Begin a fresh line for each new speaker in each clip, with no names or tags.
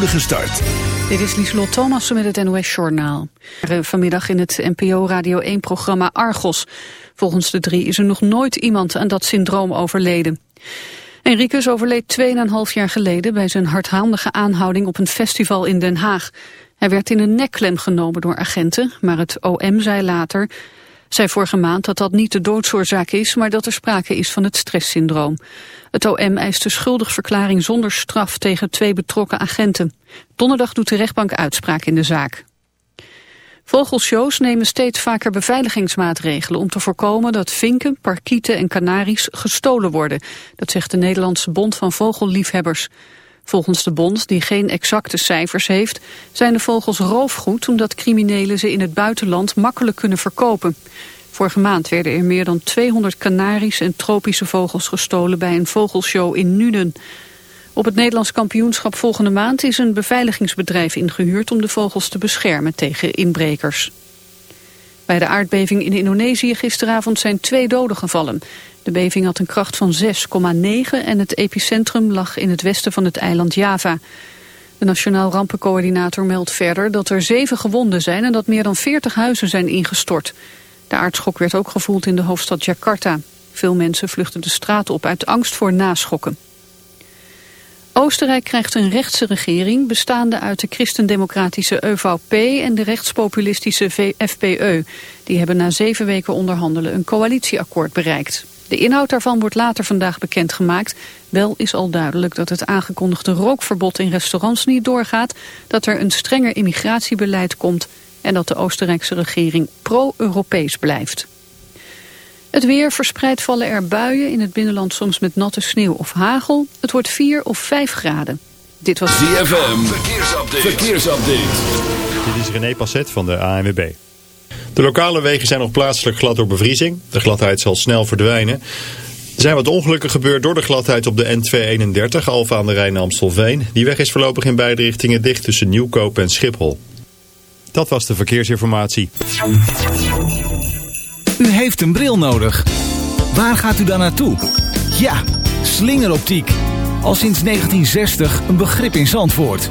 start.
Dit is Lieselot Thomassen met het NOS-journaal. Vanmiddag in het NPO Radio 1-programma Argos. Volgens de drie is er nog nooit iemand aan dat syndroom overleden. Enricus overleed 2,5 jaar geleden bij zijn hardhandige aanhouding op een festival in Den Haag. Hij werd in een nekklem genomen door agenten, maar het OM zei later zei vorige maand dat dat niet de doodsoorzaak is, maar dat er sprake is van het stresssyndroom. Het OM eist de schuldigverklaring zonder straf tegen twee betrokken agenten. Donderdag doet de rechtbank uitspraak in de zaak. Vogelshows nemen steeds vaker beveiligingsmaatregelen om te voorkomen dat vinken, parkieten en kanaries gestolen worden. Dat zegt de Nederlandse Bond van Vogelliefhebbers. Volgens de bond, die geen exacte cijfers heeft, zijn de vogels roofgoed omdat criminelen ze in het buitenland makkelijk kunnen verkopen. Vorige maand werden er meer dan 200 kanaries en tropische vogels gestolen bij een vogelshow in Nuenen. Op het Nederlands kampioenschap volgende maand is een beveiligingsbedrijf ingehuurd om de vogels te beschermen tegen inbrekers. Bij de aardbeving in Indonesië gisteravond zijn twee doden gevallen. De beving had een kracht van 6,9 en het epicentrum lag in het westen van het eiland Java. De Nationaal Rampencoördinator meldt verder dat er zeven gewonden zijn en dat meer dan 40 huizen zijn ingestort. De aardschok werd ook gevoeld in de hoofdstad Jakarta. Veel mensen vluchten de straat op uit angst voor naschokken. Oostenrijk krijgt een rechtse regering bestaande uit de christendemocratische EVP en de rechtspopulistische FPE. Die hebben na zeven weken onderhandelen een coalitieakkoord bereikt. De inhoud daarvan wordt later vandaag bekendgemaakt. Wel is al duidelijk dat het aangekondigde rookverbod in restaurants niet doorgaat, dat er een strenger immigratiebeleid komt en dat de Oostenrijkse regering pro-Europees blijft. Het weer verspreid vallen er buien, in het binnenland soms met natte sneeuw of hagel. Het wordt 4 of 5 graden. Dit was
ZFM, verkeersupdate. verkeersupdate.
Dit is René Passet van de ANWB. De lokale wegen zijn nog plaatselijk glad door bevriezing. De gladheid zal snel verdwijnen. Er zijn wat ongelukken gebeurd door de gladheid op de N231, Alfa aan de Rijn Amstelveen. Die weg is voorlopig in beide richtingen dicht tussen Nieuwkoop en Schiphol. Dat was de verkeersinformatie.
U heeft een bril nodig. Waar gaat u dan naartoe? Ja, slingeroptiek. Al sinds 1960 een begrip in Zandvoort.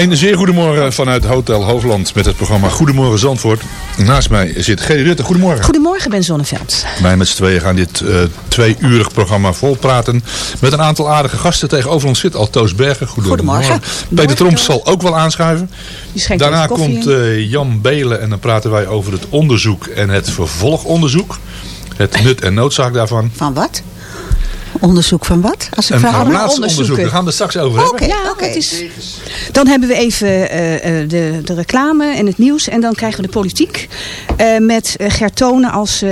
Een zeer goedemorgen vanuit Hotel Hoogland met het programma Goedemorgen Zandvoort. Naast mij zit Gerry Rutte. Goedemorgen.
Goedemorgen Ben Zonneveld.
Wij met z'n tweeën gaan dit uh, tweeurig programma volpraten met een aantal aardige gasten. Tegenover ons zit Altoos Bergen. Goedemorgen.
Goedemorgen.
Peter Tromp zal ook wel aanschuiven. Daarna komt uh, Jan Belen en dan praten wij over het onderzoek en het vervolgonderzoek. Het nut en noodzaak daarvan.
Van wat? Onderzoek van wat?
Als ik een onderzoek. Daar gaan we het straks over hebben.
Okay, ja, oké. Is... Dan hebben we even uh, de, de reclame en het nieuws. En dan krijgen we de politiek. Uh, met Gert Tonen als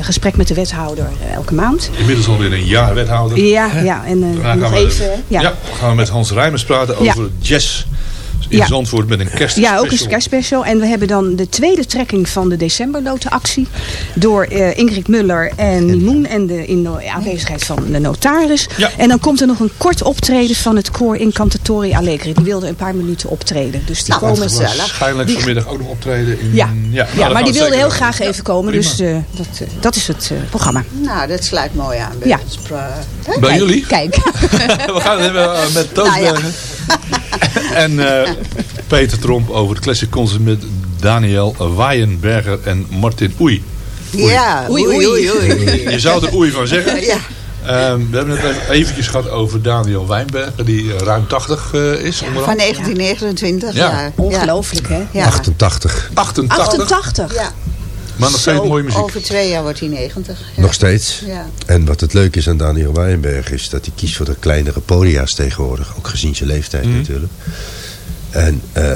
gesprek met de wethouder elke maand.
Inmiddels alweer een jaar wethouder.
Ja, ja. En nog even...
ja. ja, we gaan met Hans Rijmers praten over jazz in ja. Zandvoort met een kerstspecial.
Ja, ook een kerstspecial. En we hebben dan de tweede trekking van de decembernotenactie. Door uh, Ingrid Muller en Nimoen en de, in de aanwezigheid van de notaris.
Ja.
En dan komt er nog een kort optreden van het koor Incantatori Allegri. Die wilden een paar minuten optreden. Dus die
nou,
komen zelf.
Waarschijnlijk die... vanmiddag ook nog optreden. In...
Ja,
ja,
ja maar die wilden heel graag even komen. Dus uh, dat, uh, dat is het programma.
Nou, dat sluit mooi aan bij
ja.
ons.
Bij kijk, jullie?
Kijk.
we gaan het hebben met Toosbergen. Nou, en uh, Peter Tromp over het Classic Concert met Daniel Waaienberger en Martin Oei.
Oei. Ja, oei, oei, oei,
oei. Je zou er oei van zeggen.
Ja.
Um, we hebben het even eventjes gehad over Daniel Wijnberger, die uh, ruim 80 uh, is.
Ja, van 1929, ja. ja.
Ongelooflijk, hè?
Ja. 88.
88?
88?
Ja.
Maar nog steeds mooie muziek.
Over twee jaar wordt hij 90. Ja.
Nog steeds.
Ja.
En wat het leuke is aan Daniel Wijnberg is dat hij kiest voor de kleinere podia's tegenwoordig. Ook gezien zijn leeftijd
Mhm.
natuurlijk. En uh,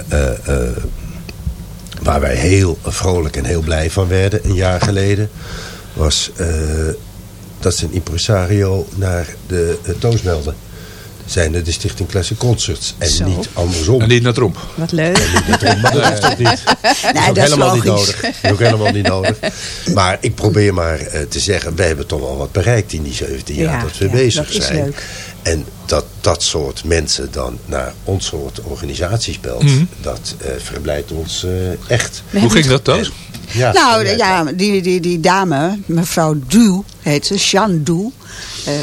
waar wij heel vrolijk en heel blij van werden een jaar geleden... was uh, dat ze een impresario naar de uh, Toos meldde. Zijn de Stichting Classic Concerts. En
Zo.
niet andersom.
En niet naar Tromp.
Wat leuk.
En niet naar Tromp, maar dat hoeft ook niet. Dat is
Nee,
ook
dat is
helemaal niet
logisch.
nodig. Dat is ook helemaal niet nodig. Maar ik probeer maar uh, te zeggen, we hebben toch wel wat bereikt in die 17 jaar
Ja,
dat we
ja,
bezig
dat is
zijn.
leuk.
En dat dat soort mensen dan naar ons soort organisaties belt,
Mhm.
dat uh, verblijdt ons uh, echt.
Hoe ging dat thuis?
Ja,
Nou,
ja,
ja, die, die, die dame, mevrouw Du, heet ze, Jeanne Du. Uh,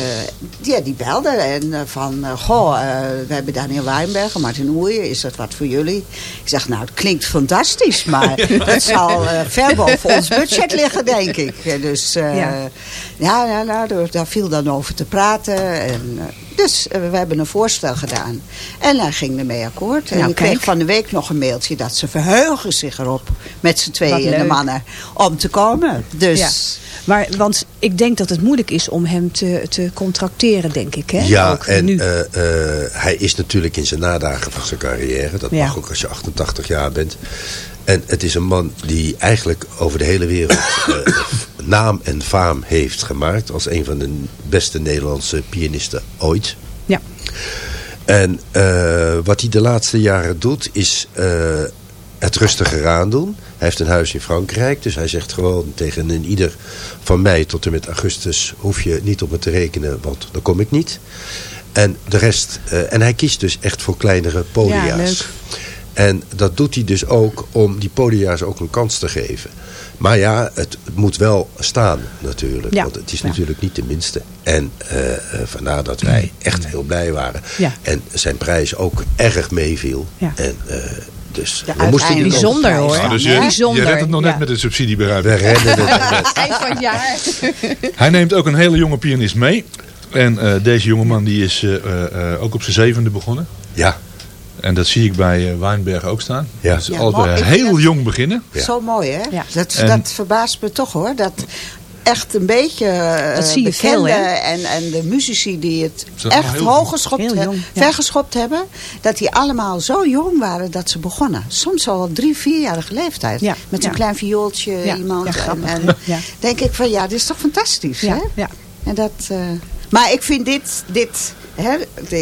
ja, die belde en uh, van, uh, goh, we hebben Daniel Wijnberg en Martin Oeien, is dat wat voor jullie? Ik zeg, nou, het klinkt fantastisch, maar dat zal ver boven ons budget liggen, denk ik. Dus ja, ja, ja nou, daar, daar viel dan over te praten. En, dus we hebben een voorstel gedaan. En hij ging ermee akkoord. En
Nou,
ik kreeg
kijk.
van de week nog een mailtje dat ze verheugen zich erop met z'n tweeën, de mannen, om te komen. Dus...
Maar, want ik denk dat het moeilijk is om hem te, te contracteren, denk ik. Hè?
Ja,
ook
en
nu.
uh, uh, hij is natuurlijk in zijn nadagen van zijn carrière. Dat
Ja.
mag ook als je 88 jaar bent. En het is een man die eigenlijk over de hele wereld uh, naam en faam heeft gemaakt. Als een van de beste Nederlandse pianisten ooit.
Ja.
En wat hij de laatste jaren doet is het rustiger aandoen. Hij heeft een huis in Frankrijk. Dus hij zegt gewoon tegen een ieder van mij tot en met augustus hoef je niet op me te rekenen. Want dan kom ik niet. En de rest. Uh, en hij kiest dus echt voor kleinere podia's.
Ja, leuk.
En dat doet hij dus ook om die podia's ook een kans te geven. Maar ja, het, moet wel staan natuurlijk.
Ja.
Want het is
Ja.
natuurlijk niet de minste. En uh, vandaar dat wij echt heel blij waren.
Ja.
En zijn prijs ook erg meeviel. En uh, dus
De
we moesten die
uiteindelijke
Bijzonder hoor.
dus je,
Bijzonder,
je redt het nog net
ja.
met de subsidie,
We
ik.
redden het.
Eind van het jaar.
Hij neemt ook een hele jonge pianist mee. En uh, deze jongeman die is uh, uh, ook op zijn zevende begonnen.
Ja,
En dat zie ik bij uh, Wijnberg ook staan.
Ja.
Dus
Ja,
altijd heel jong beginnen.
Ja.
Zo mooi, hè?
Ja.
Dat,
En-
dat verbaast me toch, hoor. Dat echt een beetje eh,
Dat zie je
bekende
veel, hè?
en, en de muzici die het echt hoog geschopt,
jong, ja.
vergeschopt hebben, dat die allemaal zo jong waren dat ze begonnen. Soms al drie, vierjarige leeftijd.
Ja,
Met
ja.
een klein viooltje
Ja,
iemand.
ja,
en, en
Ja.
denk ik van ja, dit is toch fantastisch,
Ja,
hè?
ja.
En dat, uh, maar ik vind dit, dit hè,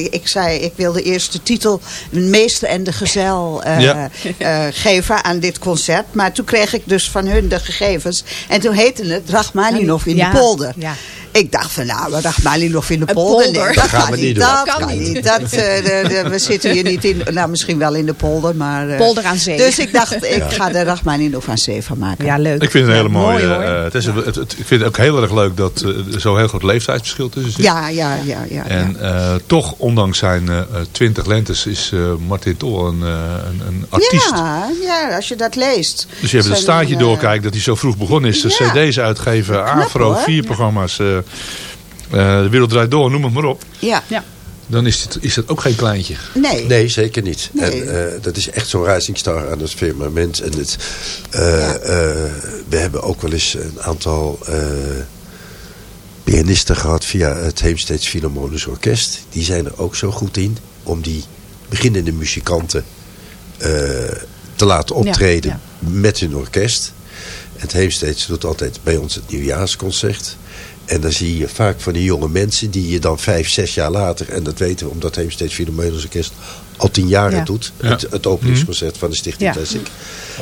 ik zei, ik wil de eerste titel, de meester en de gezel, uh,
Ja.
uh, geven aan dit concert. Maar toen kreeg ik dus van hun de gegevens. En toen heette het Rachmaninov in
Ja,
de polder.
ja.
Ik dacht van, nou, nog in de
Een
polder.
polder.
Nee,
Dat gaan we niet doen.
Dat
Kan
kan
niet.
niet. Dat, eh, de- de- we zitten hier niet in, nou misschien wel in de polder, maar... eh,
Polder aan zee.
Dus ik dacht, ik ga de Rachmaninov aan zee van maken.
Ja, leuk.
Ik vind het een hele mooie.
mooi,
eh, het is, een- het, het- ik vind het ook heel erg leuk dat eh, er zo'n heel groot leeftijdsverschil tussen zit.
Ja, ja, ja, ja.
En eh, toch, ondanks zijn eh, twintig lentes, is eh, Martin toch een, eh, een, een artiest.
Ja, ja, als je dat leest.
Dus je hebt het
Zijn,
staartje
eh,
doorkijkt dat hij zo vroeg begonnen is. De
Ja.
cd's uitgeven,
Knap,
Afro,
hoor.
vier programma's. eh, eh, de wereld draait door, noem het maar op.
Ja,
Dan is, het, is dat ook geen kleintje.
nee.
Nee, zeker niet.
Nee.
En eh, dat is echt zo'n rising star aan het firmament. En het, eh,
Ja.
eh, we hebben ook wel eens een aantal eh, pianisten gehad via het Heemsteeds Philharmonisch Orkest. Die zijn er ook zo goed in om die beginnende muzikanten eh, te laten optreden met hun orkest. Het Heemsteeds doet altijd bij ons het nieuwjaarsconcert. En dan zie je vaak van die jonge mensen die je dan vijf, zes jaar later... en dat weten we omdat Heemsteeds Philharmonisch Orkest al tien jaar
Ja.
doet. Het, het openingsconcert van de Stichting
Ja.
Classic.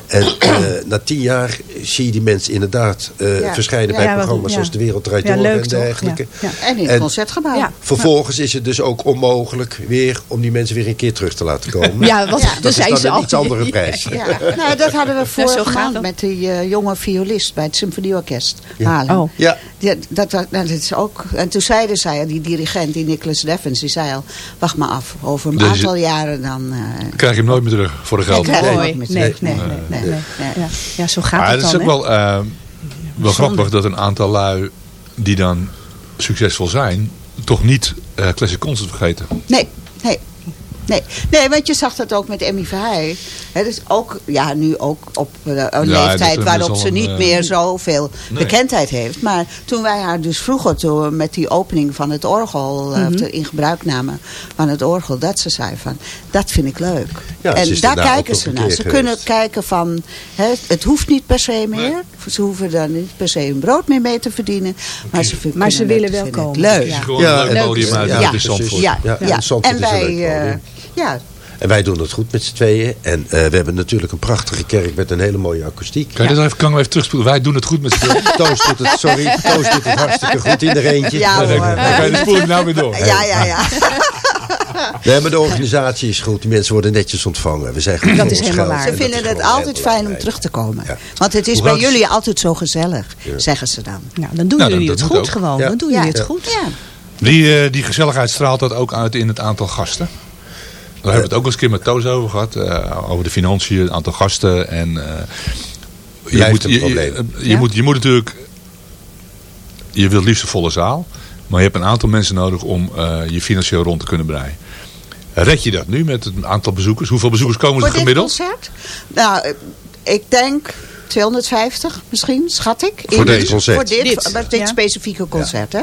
En eh, na tien jaar zie je die mensen inderdaad eh,
Ja.
verschijnen
Ja.
bij programma's
ja.
zoals De Wereld Draait
Ja,
Door en dergelijke.
Ja.
En in het
En-
concertgebouw.
Ja.
Vervolgens is het dus ook onmogelijk weer om die mensen weer een keer terug te laten komen.
Ja, wat,
Ja.
dat
dat is
zijn
dan
ze
een
al.
iets andere prijs.
Ja, nou, dat hadden we
zo
vorige maand met die eh, jonge violist bij het Symfonieorkest
Ja.
Haarlem.
Oh.
Ja,
Ja, dat, dat, nou, dat is ook, en toen zeiden zij, die dirigent, die Nicholas Deffens, die zei al, wacht maar af, over een
Dus-
aantal jaren dan... eh,
Krijg je hem nooit meer terug voor de geld.
Nee,
Nee, nee,
nee,
nee.
nee,
nee.
nee.
Ja. ja, zo gaat
Maar
het
het
dan.
is ook wel, eh, wel grappig dat een aantal lui die dan succesvol zijn, toch niet eh Classic Concert vergeten.
Nee, nee. Nee, nee, want je zag dat ook met Emmy Verheij. Het is ook, ja, nu ook op eh, een leeftijd
is
waarop ze niet
eh,
meer zoveel
Nee.
bekendheid heeft. Maar toen wij haar dus vroeger toen met die opening van het orgel, eh,
Mhm.
of de in gebruik namen van het orgel, dat ze zei van, dat vind ik leuk.
Ja,
en daar kijken ze naar. Ze
geweest.
kunnen kijken van, hè, het hoeft niet per se meer. Ze hoeven daar niet per se hun brood mee mee te verdienen. Maar ze,
Maar ze willen wel komen.
Leuk.
Ja.
Ja,
leuk
Ja,
ja.
Ja,
Ja,
ja.
en
wij, eh. Ja,
En wij doen het goed met z'n tweeën. En eh, we hebben natuurlijk een prachtige kerk met een hele mooie akoestiek.
Kan je dat even, kan even terugspoelen? Wij doen het goed met z'n tweeën.
Toos doet het, sorry, Toos doet het hartstikke goed in de eentje.
Ja,
Dan
hoor.
kan je de spoeling nou weer door.
ja, ja, ja.
Nee, maar de organisatie is goed. Die mensen worden netjes ontvangen. We zijn goed
Dat is helemaal waar.
Ze vinden het altijd fijn om terug te komen.
Ja.
Want het is bij
is-
jullie altijd zo gezellig, zeggen ze dan.
Nou, dan doen
Nou,
jullie het goed
ook.
gewoon.
Ja.
Dan doen
Ja.
jullie het goed.
Ja.
Die, eh, die gezelligheid straalt dat ook uit in het aantal gasten. Daar hebben we het ook eens een keer met Toos over gehad. eh, over de financiën, het aantal gasten. En, eh, je, moet,
een
je, je,
probleem.
je
Ja.
moet, je moet natuurlijk... Je wilt liefst een volle zaal. Maar je hebt een aantal mensen nodig om eh, je financieel rond te kunnen breien. Red je dat nu met het aantal bezoekers? Hoeveel bezoekers komen er
Voor dit
gemiddeld?
concert? Nou, eh, ik denk 250 misschien, schat ik.
Voor dit concert.
Voor dit,
Dit,
voor dit
ja.
specifieke concert, hè.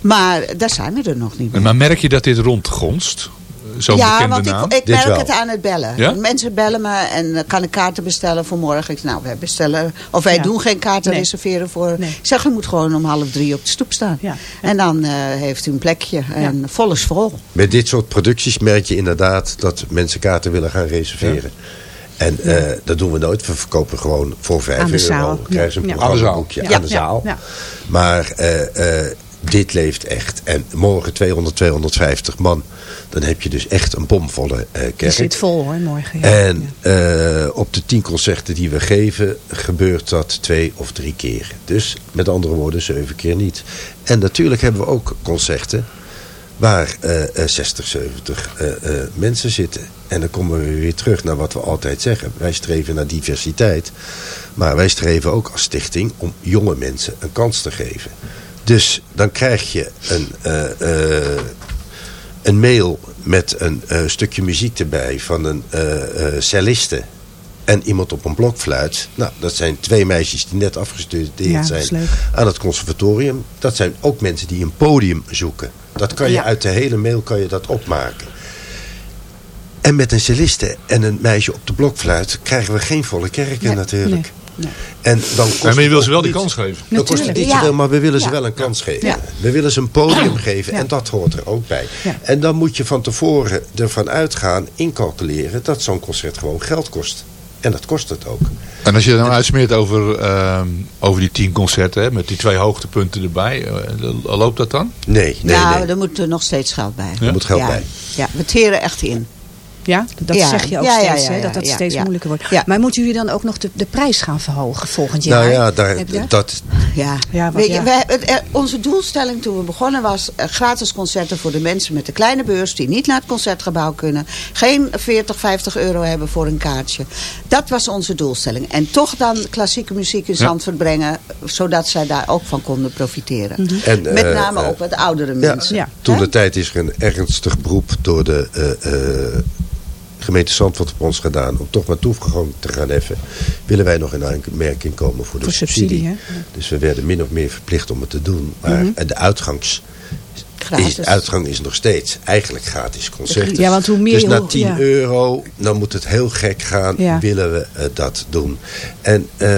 Maar daar zijn we er nog niet meer.
Maar merk je dat dit rondgonst? Zo'n
ja,
bekende
want
naam?
ik, ik merk het aan het bellen.
Ja?
Mensen bellen me en kan ik kaarten bestellen voor morgen. Ik zeg, nou, wij bestellen, of wij
Ja.
doen geen kaarten
Nee.
reserveren voor.
Nee.
Ik zeg, u moet gewoon om half drie op de stoep staan.
Ja.
En dan eh, heeft u een plekje en vol is vol.
Met dit soort producties merk je inderdaad dat mensen kaarten willen gaan reserveren. En eh, dat doen we nooit. We verkopen gewoon voor 5
Aan de
euro. krijgen ze een
Ja.
programmaboekje
Aan de
aan de
Ja.
zaal.
Ja.
Maar eh, eh, dit leeft echt. En morgen 200, 250 man. Dan heb je dus echt een bomvolle
Je
kerk.
zit vol hoor, morgen. Ja.
En eh, op de tien concerten die we geven, gebeurt dat twee of drie keer. Dus met andere woorden, zeven keer niet. En natuurlijk hebben we ook concerten waar eh, eh, 60, 70 eh, eh, mensen zitten. En dan komen we weer terug naar wat we altijd zeggen. Wij streven naar diversiteit. Maar wij streven ook als stichting om jonge mensen een kans te geven. Dus dan krijg je een, eh, eh, een mail met een eh, stukje muziek erbij van een celliste en iemand op een blokfluit. Nou, dat zijn twee meisjes die net afgestudeerd
Ja,
zijn aan het conservatorium. Dat zijn ook mensen die een podium zoeken. Dat kan je
Ja.
uit de hele mail kan je dat opmaken. En met een celliste en een meisje op de blokfluit krijgen we geen volle kerken
Nee,
natuurlijk.
nee.
En dan kost
Ja, maar je wil ze wel die kans geven.
dan kost het
Natuurlijk.
niet
Ja.
zoveel, maar we willen ze
Ja.
wel een kans geven.
Ja.
We willen ze een podium geven
Ja.
en dat hoort er ook bij.
Ja.
En dan moet je van tevoren ervan uitgaan, incalculeren, dat zo'n concert gewoon geld kost. En dat kost het ook.
En als je dan uitsmeert over, ehm, over die tien concerten, hè, met die twee hoogtepunten erbij, eh, loopt dat dan?
Nee, nee,
nou,
nee.
er moet er nog steeds geld bij.
Er moet geld
ja.
bij.
Ja, we teren echt in.
Ja, dat
Ja,
zeg je ook
ja, ja,
steeds,
ja,
hè, dat dat
ja,
steeds
ja.
moeilijker wordt.
Ja.
Maar moeten jullie dan ook nog de, de prijs gaan verhogen volgend jaar?
Nou ja, daar,
dat?
Ja.
Ja, wat-
je, het- eh, onze doelstelling toen we begonnen was eh, gratis concerten voor de mensen met de kleine beurs die niet naar het concertgebouw kunnen. Geen 40, 50 euro hebben voor een kaartje. Dat was onze doelstelling. En toch dan klassieke muziek in
Ja.
Zandvoort brengen, zodat zij daar ook van konden profiteren.
En,
Met
eh,
name
eh,
ook wat oudere
ja,
mensen.
Ja.
toen de tijd is er een ernstig beroep door de eh, eh, gemeente Zandvoort op ons gedaan. Om toch maar toegang te gaan heffen. Willen wij nog in aanmerking komen voor de
Voor
subsidie.
subsidie, hè?
Dus we werden min of meer verplicht om het te doen. Maar
Mhm.
de uitgangs...
Gratis.
Is, uitgang is nog steeds eigenlijk gratis concerten.
Ja, want hoe meer
dus na
hoe-
10
ja.
euro, dan moet het heel gek gaan.
Ja.
Willen we eh, dat doen? En eh,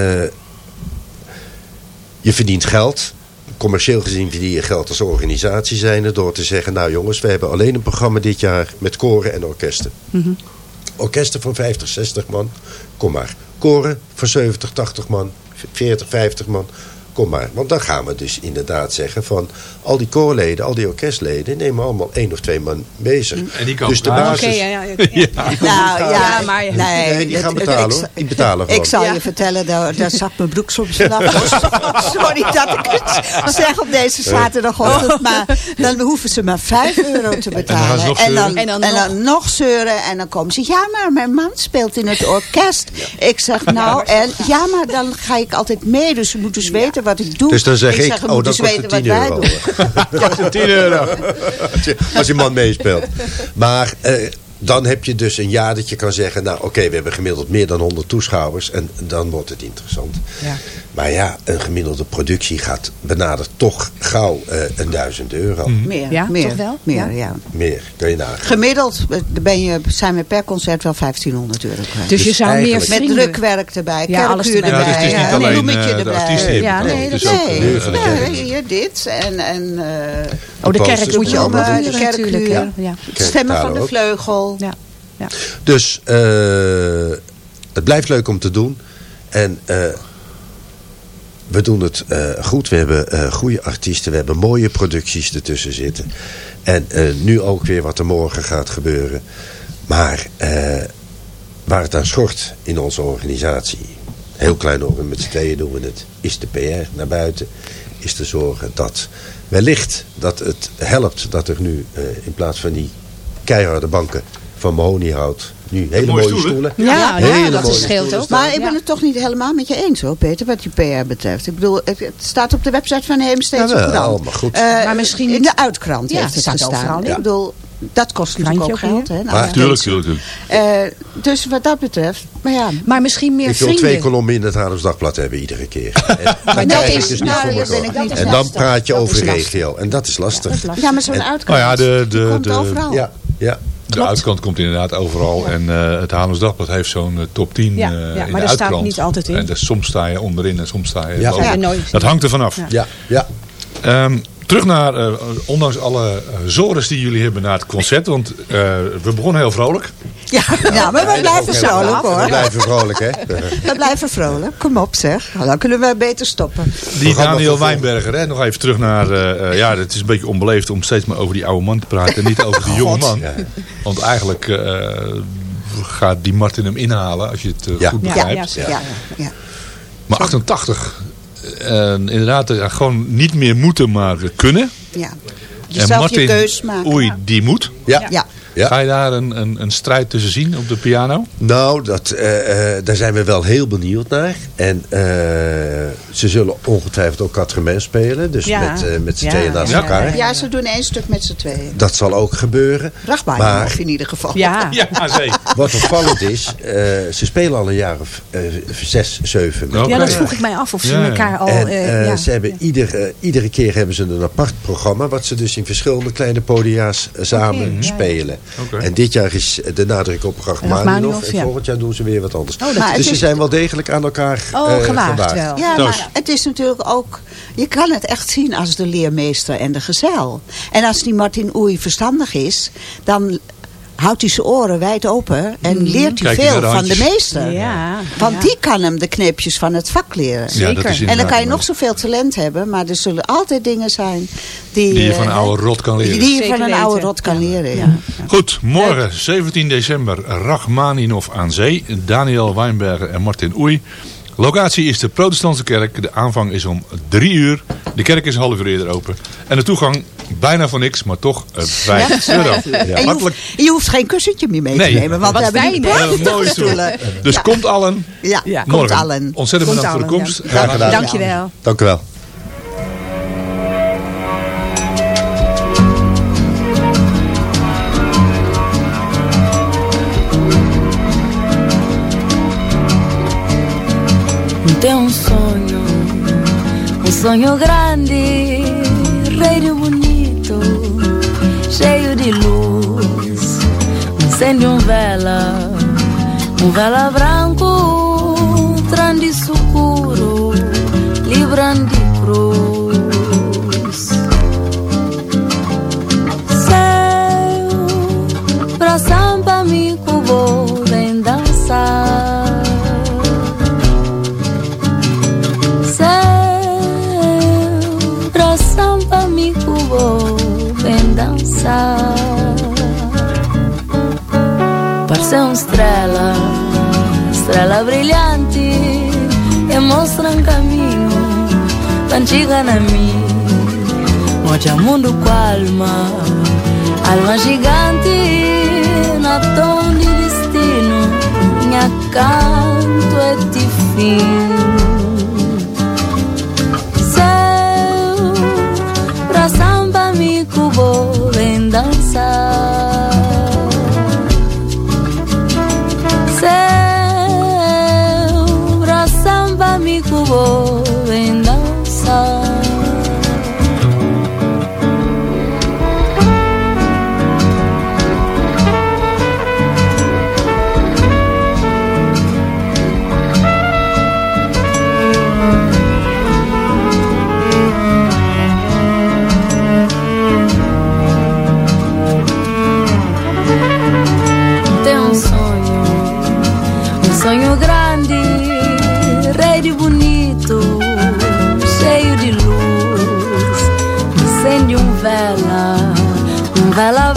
je verdient geld. Commercieel gezien verdien je geld als organisatie zijnde door te zeggen... nou jongens, we hebben alleen een programma dit jaar met koren en orkesten.
Mhm.
Orkesten van 50, 60 man, kom maar. Koren van 70, 80 man, 40, 50 man, kom maar. Want dan gaan we dus inderdaad zeggen van... al die koorleden, al die orkestleden... nemen allemaal één of twee man bezig.
En die kan
dus de basis...
Oké, ja, ja, ja.
Nou ja,
maar-
nee,
Nee, die gaan
het-
betalen,
ik-
hoor. Die betalen
Ik
gewoon.
zal
Ja.
je vertellen, daar, daar zat mijn broek soms vanaf. Sorry dat ik het zeg op deze zaterdagochtend. Maar dan hoeven ze maar 5 euro te betalen. dan, en, dan, en dan nog zeuren. En dan komen ze, ja maar mijn man speelt in het orkest. Ik zeg nou, en ja maar dan ga ik altijd mee. Dus ze moeten dus weten wat ik doe.
Dus dan zeg ik, oh, dat kost
weten
10
wat wij
euro. kost het 10 euro. Als je- Als je man meespeelt. Maar eh, dan heb je dus een jaar dat je kan zeggen... nou oké, we hebben gemiddeld meer dan 100 toeschouwers. En dan wordt het interessant.
Ja.
Maar ja, een gemiddelde productie gaat benadert toch gauw eh, een duizend euro.
Meer,
Ja,
meer,
toch wel?
Meer,
Ja.
ja.
Meer, kan je nagaan.
Gemiddeld eh, ben je, zijn we per concert wel 1500 euro kwijt.
Dus je
Dus
zou meer
Met drukwerk erbij,
Ja, alles erbij.
Ja, dus het is niet
een
alleen,
bloemetje
eh, de
erbij.
Ja, nee, dat
is
nee,
kerk.
hier dit en, en eh,
Oh, de kerk moet je ook
de
natuurlijk.
Ja.
Stemmen van de vleugel.
Ja. Ja.
Dus eh, het blijft leuk om te doen. En eh, we doen het eh, goed. We hebben eh, goede artiesten. We hebben mooie producties ertussen zitten. En eh, nu ook weer wat er morgen gaat gebeuren. Maar waar het aan schort in onze organisatie... heel klein op en met z'n tweeën doen we het... is de PR naar buiten. Is te zorgen dat wellicht dat het helpt... dat er nu in plaats van die keiharde banken van mahoniehout... nu hele mooie,
Mooie
stoelen.
stoelen.
Ja,
Hele
ja, dat
mooie
scheelt ook.
Maar ik ben
Ja.
het toch niet helemaal met je eens hoor, Peter, wat die PR betreft. Ik bedoel, het, staat op de website van Heemsteeds
Jawel,
krant.
maar goed.
Eh,
Maar misschien
In de uitkrant
Ja,
heeft het
staat
gestaan.
overal,
Ik
ja.
bedoel, dat kost natuurlijk ook geld. Hè,
Maar-
nou,
Tuurlijk, tuurlijk, tuurlijk.
eh, dus wat dat betreft, maar ja.
Maar misschien meer
Ik wil
vrienden.
twee kolommen in het Haarlems Dagblad hebben iedere keer. En dat
dat is-
dus niet
nou,
voor
dat ben ik
elkaar.
niet
En dan
lastig.
praat je
Dat
over
is lastig.
regio. En dat is lastig.
Ja, maar zo'n
En-
uitkant,
Nou ja, de-
komt overal.
Ja, ja.
De uitkant komt inderdaad overal. En eh, het Haarlems Dagblad heeft zo'n eh, top 10
Ja,
eh,
ja,
in
maar
de
daar staat
uitkrant.
niet altijd in.
En dus soms sta je onderin en soms sta je
Ja.
boven.
Ja, nooit.
Dat hangt er vanaf.
Ja.
Ja, ja.
Terug naar, eh, ondanks alle uh, zores die jullie hebben na het concert. Want eh, we begonnen heel vrolijk.
Ja, ja, maar we blijven vrolijk
We
hoor.
blijven vrolijk, hè?
We blijven vrolijk. Kom op zeg. Nou, Dan kunnen we beter stoppen.
Die Daniel. Wijnberger, hè, nog even terug naar... eh, eh, ja, het is een beetje onbeleefd om steeds maar over die oude man te praten. En niet over die jonge man.
Ja.
Want eigenlijk eh, gaat die Martin hem inhalen, als je het eh,
Ja.
goed
Ja,
begrijpt.
ja,
Ja, ja.
Maar 88, eh, inderdaad, eh, gewoon niet meer moeten, maar kunnen.
ja.
en
Jezelf
Martin,
je keus maken.
oei, die moet.
Ja.
Ja.
Ja.
Ga je daar een, een, een strijd tussen zien op de piano?
Nou, dat, eh, eh, daar zijn we wel heel benieuwd naar. En eh, ze zullen ongetwijfeld ook Quatre spelen. Dus
Ja.
met, eh, met z'n
Ja,
tweeën naast
ja.
elkaar.
Ja, ze doen één stuk met z'n tweeën.
Dat zal ook gebeuren.
Vrachtbaar
Maar-
in ieder geval.
Ja.
Ja, zeker.
Wat opvallend is, eh, ze spelen al een jaar of eh, zes, zeven.
Ja, dat vroeg ik mij af of ze elkaar al...
En
ja.
ze hebben ieder, eh, iedere keer hebben ze een apart programma... wat ze dus in verschillende kleine podia's samen spelen.
Oké.
En dit jaar is de nadruk op Rachmaninoff. En
ja.
volgend jaar doen ze weer wat anders.
Oh,
dus ze zijn wel degelijk aan elkaar
Oh,
eh,
gewaagd
gewaagd.
wel.
Ja, maar het is natuurlijk ook... Je kan het echt zien als de leermeester en de gezel. En als die Martin Oei verstandig is... dan houdt hij zijn oren wijd open en leert hij veel van de meester.
Ja.
Want
ja.
die kan hem de kneepjes van het vak leren.
Ja, dat is
En dan kan je nog zoveel talent hebben, maar er zullen altijd dingen zijn die,
Die je van een
eh,
oude rot kan leren.
Die je
Zeker
van een oude rot kan leren, ja.
Goed, morgen 17 december Rachmaninov aan zee. Daniel Weinberger en Martin Oei. Locatie is de protestantse kerk. De aanvang is om drie uur. De kerk is een half uur eerder open. En de toegang bijna voor niks, maar toch eh, 5 euro.
En je, hoeft, je hoeft geen kussentje meer mee
Nee.
te nemen, want we hebben prachtige
mooi zo.
stoelen.
Dus
Ja.
komt allen
Ja,
Ja.
komt allen.
Ontzettend bedankt voor de komst.
ja.
Graag gedaan.
Dankjewel.
Dank u wel.
Tem um sonho, um sonho grande, Acende um vela, um vela branco, trande escuro, livrando de cruz. Céu, pra samba me vou vem dançar. Céu, pra samba me vou vem dançar. Uma estrela, estrela brilhante, e mostra um caminho, antiga na mim. Mostra mundo com alma, alma gigante, na tom de destino, minha canto é de fim. Um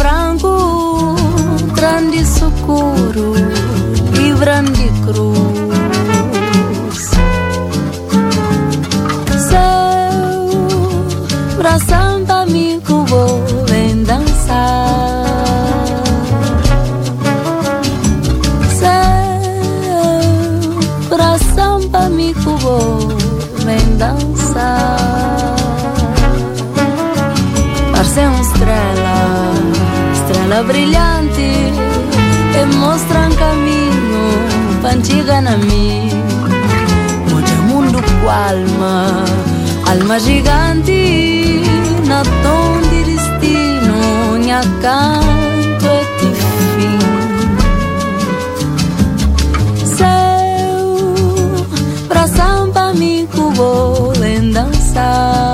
estrela brilhante, e mostra um caminho, antiga na mim. Muda mundo com alma, alma gigante, na tom de destino, minha canto é de fim. Céu, pra samba me cubo em dançar.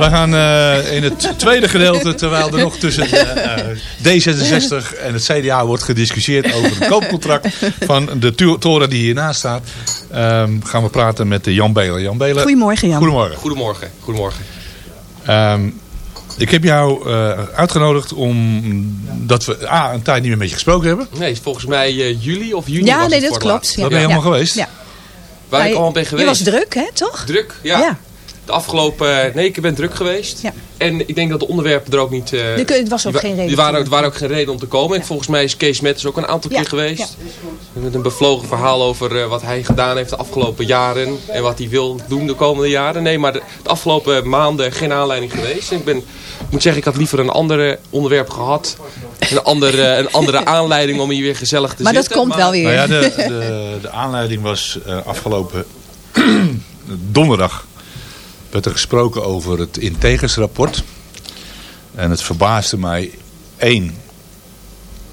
Wij gaan eh, in het tweede gedeelte, terwijl er nog tussen eh, eh, D66 en het CDA wordt gediscussieerd over het koopcontract van de toren die hiernaast staat, ehm, gaan we praten met Jan Belen. Jan Belen.
Goedemorgen Jan.
Goedemorgen.
Goedemorgen. Goedemorgen.
Ehm, ik heb jou eh, uitgenodigd omdat we A, een tijd niet meer met je gesproken hebben.
Nee, volgens mij eh, juli of juni
Ja,
was
nee,
het
dat klopt.
laatst.
Ja.
Waar ben je
Ja.
allemaal geweest?
Ja.
Waar ik
Ja,
allemaal ben
Je
geweest.
was druk hè, toch?
Druk, ja.
Ja.
De afgelopen... Nee, ik ben druk geweest.
Ja.
En ik denk dat de onderwerpen er ook niet... eh,
kun- het was ook
die
geen reden
waren, er waren ook geen reden om te komen. En volgens mij is Kees Metters ook een aantal
Ja,
keer geweest.
ja.
Met een bevlogen verhaal over eh, wat hij gedaan heeft de afgelopen jaren. En wat hij wil doen de komende jaren. Nee, maar de, de afgelopen maanden geen aanleiding geweest. En ik ben, ik moet zeggen, ik had liever een ander onderwerp gehad. Een andere, een andere aanleiding om hier weer gezellig te
Maar dat
zitten.
komt wel weer.
Nou ja, de, de, de aanleiding was eh, afgelopen donderdag werd er gesproken over het Integers-rapport. En het verbaasde mij, één,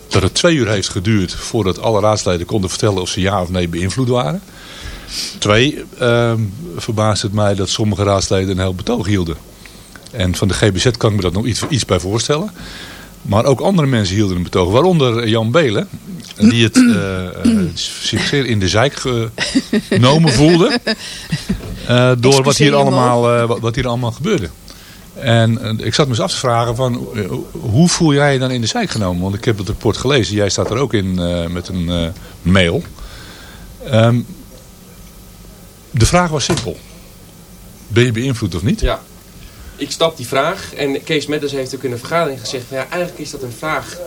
dat het twee uur heeft geduurd voordat alle raadsleden konden vertellen of ze ja of nee beïnvloed waren. Twee, ehm verbaasde het mij dat sommige raadsleden een heel betoog hielden. En van de GBZ kan ik me dat nog iets, iets bij voorstellen. Maar ook andere mensen hielden een betoog. Waaronder Jan Belen. Die het eh, eh, zich zeer in de zijk genomen voelde. eh, door wat hier, allemaal, eh, wat, wat hier allemaal gebeurde. En ik zat me eens af te vragen van, hoe voel jij je dan in de zijk genomen? Want ik heb het rapport gelezen. Jij staat er ook in eh, met een eh, mail. Ehm, de vraag was simpel. Ben je beïnvloed of niet?
Ja. Ik snap die vraag. En Kees Metters heeft ook in een vergadering gezegd... Van, ja, eigenlijk is dat een vraag...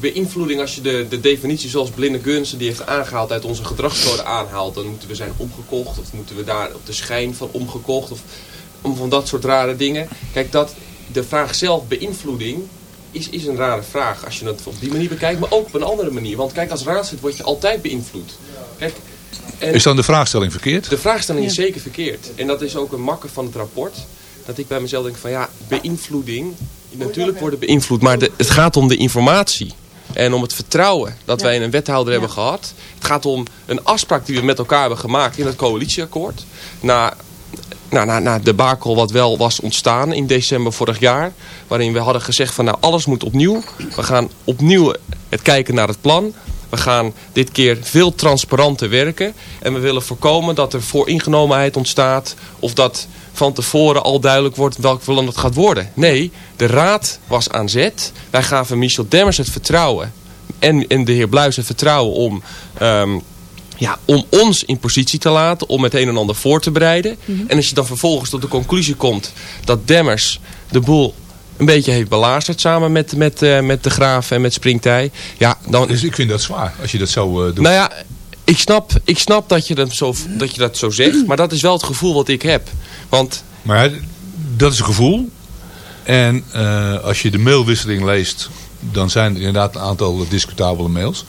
Beïnvloeding, als je de, de definitie zoals Blinde Gunsen die heeft aangehaald uit onze gedragscode aanhaalt... dan moeten we zijn omgekocht of moeten we daar op de schijn van omgekocht... of om van dat soort rare dingen. Kijk, dat, de vraag zelf, beïnvloeding, is, is een rare vraag als je het op die manier bekijkt. Maar ook op een andere manier. Want kijk, als raadslid word je altijd beïnvloed. Kijk, en-
Is dan de vraagstelling verkeerd?
de vraagstelling is zeker verkeerd. En dat is ook een makker van het rapport. Dat ik bij mezelf denk van ja, beïnvloeding. Natuurlijk worden beïnvloed, maar de, het gaat om de informatie. En om het vertrouwen dat wij een wethouder hebben gehad. Het gaat om een afspraak die we met elkaar hebben gemaakt in het coalitieakkoord. Na, na, na, na de bakel wat wel was ontstaan in december vorig jaar. Waarin we hadden gezegd van nou alles moet opnieuw. We gaan opnieuw het kijken naar het plan. We gaan dit keer veel transparanter werken. En we willen voorkomen dat er vooringenomenheid ontstaat. Of dat van tevoren al duidelijk wordt welk plan het gaat worden. Nee, de raad was aan zet. Wij gaven Michel Demmers het vertrouwen. En, en de heer Bluis het vertrouwen om... ehm, ja, om ons in positie te laten om het een en ander voor te bereiden. En als je dan vervolgens tot de conclusie komt dat Demmers de boel een beetje heeft belazerd samen met, met, eh, met de Graaf en met Springtij. Ja, dan,
Dus ik vind dat zwaar als je dat zo eh, doet.
nou ja, ik snap, ik snap dat, je dat, zo, dat je dat zo zegt, maar dat is wel het gevoel wat ik heb. Want
Maar dat is een gevoel. En eh, als je de mailwisseling leest, dan zijn er inderdaad een aantal discutabele mails.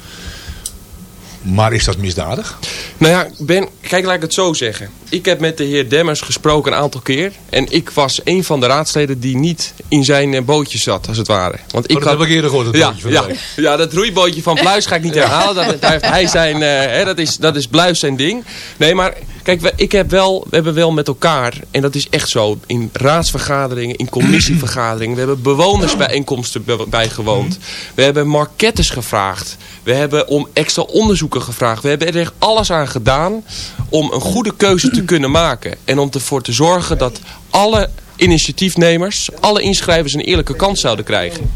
Maar is dat misdadig?
Nou ja, Ben, kijk, laat ik het zo zeggen. Ik heb met de heer Demmers gesproken een aantal keer. En ik was een van de raadsleden die niet in zijn eh, bootje zat, als het ware. Want ik
Oh, dat heb ik eerder gehoord, het
ja,
bootje van
ja, ja, dat roeibootje van Bluis ga ik niet herhalen. Dat, heeft hij zijn, eh, hè, dat, is, dat is Bluis zijn ding. Nee, maar kijk, we, ik heb wel, we hebben wel met elkaar, en dat is echt zo, in raadsvergaderingen, in commissievergaderingen, we hebben bewonersbijeenkomsten be- bijgewoond. We hebben markettes gevraagd. We hebben om extra onderzoeken gevraagd. We hebben er echt alles aan gedaan om een goede keuze te kunnen maken. En om ervoor te zorgen dat alle initiatiefnemers, alle inschrijvers een eerlijke kans zouden krijgen.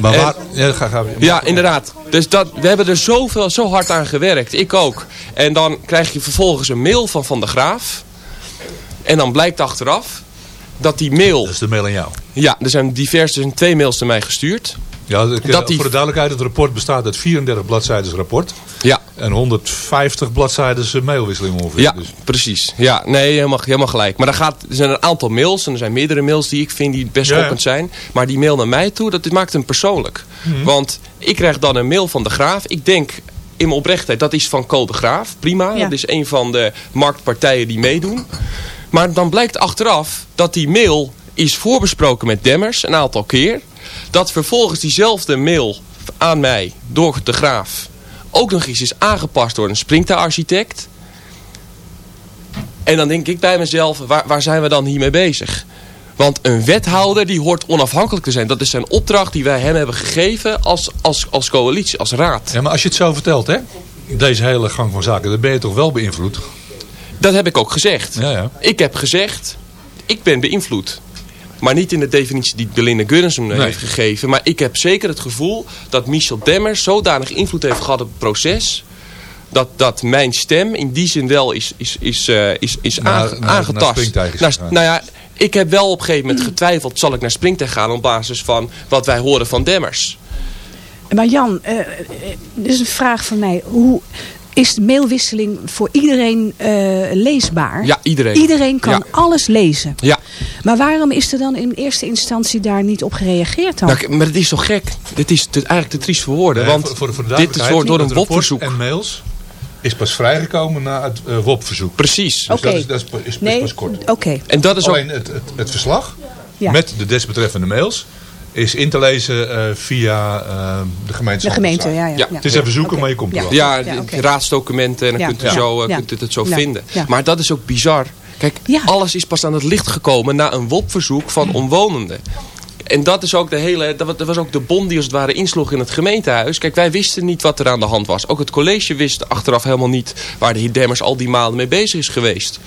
Maar
En-
waar... Ja, ga, ga,
Ja, inderdaad. Dus dat, we hebben er zoveel, zo hard aan gewerkt. Ik ook. En dan krijg je vervolgens een mail van Van der Graaf. En dan blijkt achteraf dat die mail...
Dat is de mail aan jou.
Ja, er zijn diverse, er zijn twee mails naar mij gestuurd.
Ja, ik-
Dat die-
Voor de duidelijkheid, het rapport bestaat uit 34 bladzijden rapport.
Ja.
En 150 bladzijden mailwisseling ongeveer.
Ja,
Dus
precies. Ja, nee, helemaal, helemaal gelijk. Maar er, gaat, er zijn een aantal mails en er zijn meerdere mails die ik vind die best
Ja,
schokkend zijn. Maar die mail naar mij toe, dat maakt hem persoonlijk.
Mhm.
Want ik krijg dan een mail van de Graaf. Ik denk in mijn oprechtheid, dat is van Code Graaf. Prima,
Ja.
dat is een van de marktpartijen die meedoen. Maar dan blijkt achteraf dat die mail is voorbesproken met Demmers een aantal keer. Dat vervolgens diezelfde mail aan mij door de Graaf ook nog eens is aangepast door een Springta-architect. En dan denk ik bij mezelf, waar, waar zijn we dan hiermee bezig? Want een wethouder die hoort onafhankelijk te zijn. Dat is zijn opdracht die wij hem hebben gegeven als, als, als coalitie, als raad.
Ja, maar als je het zo vertelt, hè? Deze hele gang van zaken, dan ben je toch wel beïnvloed?
Dat heb ik ook gezegd.
Ja, ja.
Ik heb gezegd, ik ben beïnvloed. Maar niet in de definitie die Belinda Gunnens hem
Nee.
heeft gegeven. Maar ik heb zeker het gevoel dat Michel Demmers zodanig invloed heeft gehad op het proces. dat, dat mijn stem in die zin wel is, is, is, eh, is, is
Naar-
aange-
naar- naar
aangetast.
Springtij is
Naar- nou ja, ik heb wel op een gegeven moment getwijfeld, zal ik naar Springtij gaan op basis van wat wij horen van Demmers.
Maar Jan, eh, eh, dit is een vraag van mij. Hoe is de mailwisseling voor iedereen eh, leesbaar?
Ja, iedereen.
Iedereen kan
Ja.
alles lezen.
Ja.
Maar waarom is er dan in eerste instantie daar niet op gereageerd dan?
Nou, maar het is toch gek? Dit is te- eigenlijk te triest voor woorden.
Nee,
want
voor, voor, voor de
dit is door, door een WOP-verzoek.
en mails is pas vrijgekomen na het eh, WOP-verzoek.
Precies.
Dus
Oké.
dat is, dat is, pas- is, is
Nee,
pas kort.
Oké.
En dat is ook...
Alleen het, het, het verslag
Ja.
met de desbetreffende mails is in te lezen eh, via eh, de gemeente.
De gemeente, ja, ja.
Het is even zoeken, maar je komt er
Ja.
wel.
Ja, raadsdocumenten en dan
Ja.
kunt u,
Ja.
zo, eh,
Ja.
kunt u het zo
Ja.
vinden.
Ja.
Maar dat is ook bizar. Kijk,
Ja.
alles is pas aan het licht gekomen na een WOP-verzoek van omwonenden. En dat is ook de hele, dat wa- dat was ook de bom die als het ware insloeg in het gemeentehuis. Kijk, wij wisten niet wat er aan de hand was. Ook het college wist achteraf helemaal niet waar de heer Demmers al die maanden mee bezig is geweest.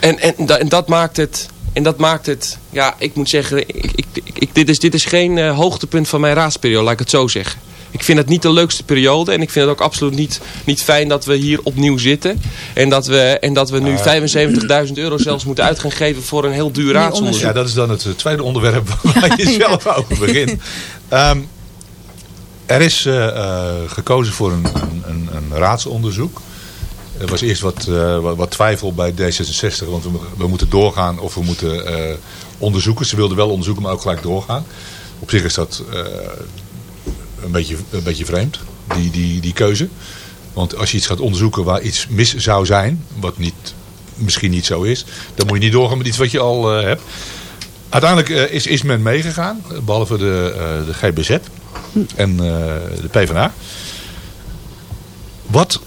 En, en, en dat maakt het, en dat maakt het, ja, ik moet zeggen, ik, ik, dit, is, dit is geen eh, hoogtepunt van mijn raadsperiode, laat ik het zo zeggen. Ik vind het niet de leukste periode en ik vind het ook absoluut niet, niet fijn dat we hier opnieuw zitten. En dat we, en dat we nu 75.000 euro zelfs moeten uit gaan geven voor een heel duur raadsonderzoek.
Ja, dat is dan het eh, tweede onderwerp waar je zelf over begint. Ehm, er is eh, gekozen voor een, een, een, een raadsonderzoek. Er was eerst wat, eh, wat, wat twijfel bij D66, want we, moeten doorgaan of we moeten eh, onderzoeken. Ze wilden wel onderzoeken, maar ook gelijk doorgaan. Op zich is dat eh, een, beetje, een beetje vreemd, die, die, die keuze. Want als je iets gaat onderzoeken waar iets mis zou zijn, wat niet, misschien niet zo is, dan moet je niet doorgaan met iets wat je al hebt. Uiteindelijk is, is men meegegaan, eh, behalve de, de GBZ en de PvdA. Wat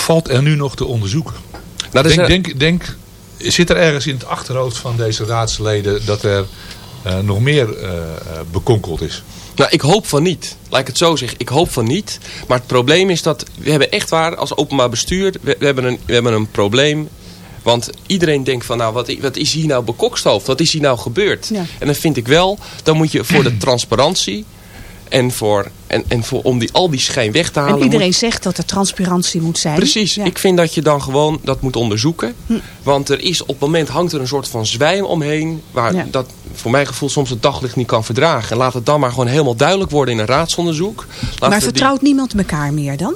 valt er nu nog te onderzoeken?
Nou,
denk, denk, denk, zit er ergens in het achterhoofd van deze raadsleden dat er eh, nog meer eh, eh, bekonkeld is?
Nou, ik hoop van niet. Laat ik het zo zeggen. Ik hoop van niet. Maar het probleem is dat we hebben echt waar als openbaar bestuur, we, we hebben, een, we hebben een probleem. Want iedereen denkt van, nou, wat, wat is hier nou bekokstoofd? Wat is hier nou gebeurd?
Ja.
En dan vind ik wel, dan moet je voor de transparantie en, voor, en, en voor, om die, al die schijn weg te halen...
En
moet-
iedereen zegt dat er transparantie moet zijn.
Precies.
Ja.
Ik vind dat je dan gewoon dat moet onderzoeken. Want er is op het moment hangt er een soort van zwijm omheen. Waar
Ja.
dat voor mijn gevoel soms het daglicht niet kan verdragen. En laat het dan maar gewoon helemaal duidelijk worden in een raadsonderzoek.
Maar
we die-
vertrouwt niemand elkaar meer dan?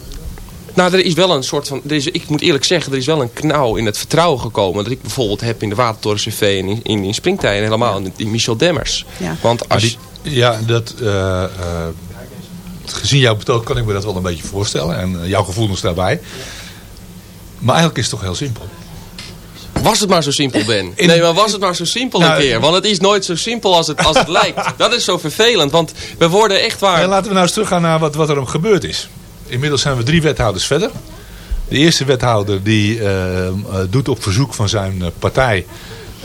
Nou, er is wel een soort van... Er is, ik moet eerlijk zeggen, er is wel een knauw in het vertrouwen gekomen. Dat ik bijvoorbeeld heb in de Watertoren CV en in, in, in Springtij. En helemaal in, in Michel Demmers.
Ja.
Want als...
Die- ja, dat, eh, eh, gezien jouw betoog kan ik me dat wel een beetje voorstellen. En eh, jouw gevoelens daarbij. Maar eigenlijk is het toch heel simpel.
Was het maar zo simpel, Ben.
In-
Nee, maar was het maar zo simpel
Nou,
een keer. Want het is nooit zo simpel als het, als het lijkt. Dat is zo vervelend. Want we worden echt waar...
En laten we nou eens teruggaan naar wat, wat er om gebeurd is. Inmiddels zijn we drie wethouders verder. De eerste wethouder die eh, eh, doet op verzoek van zijn partij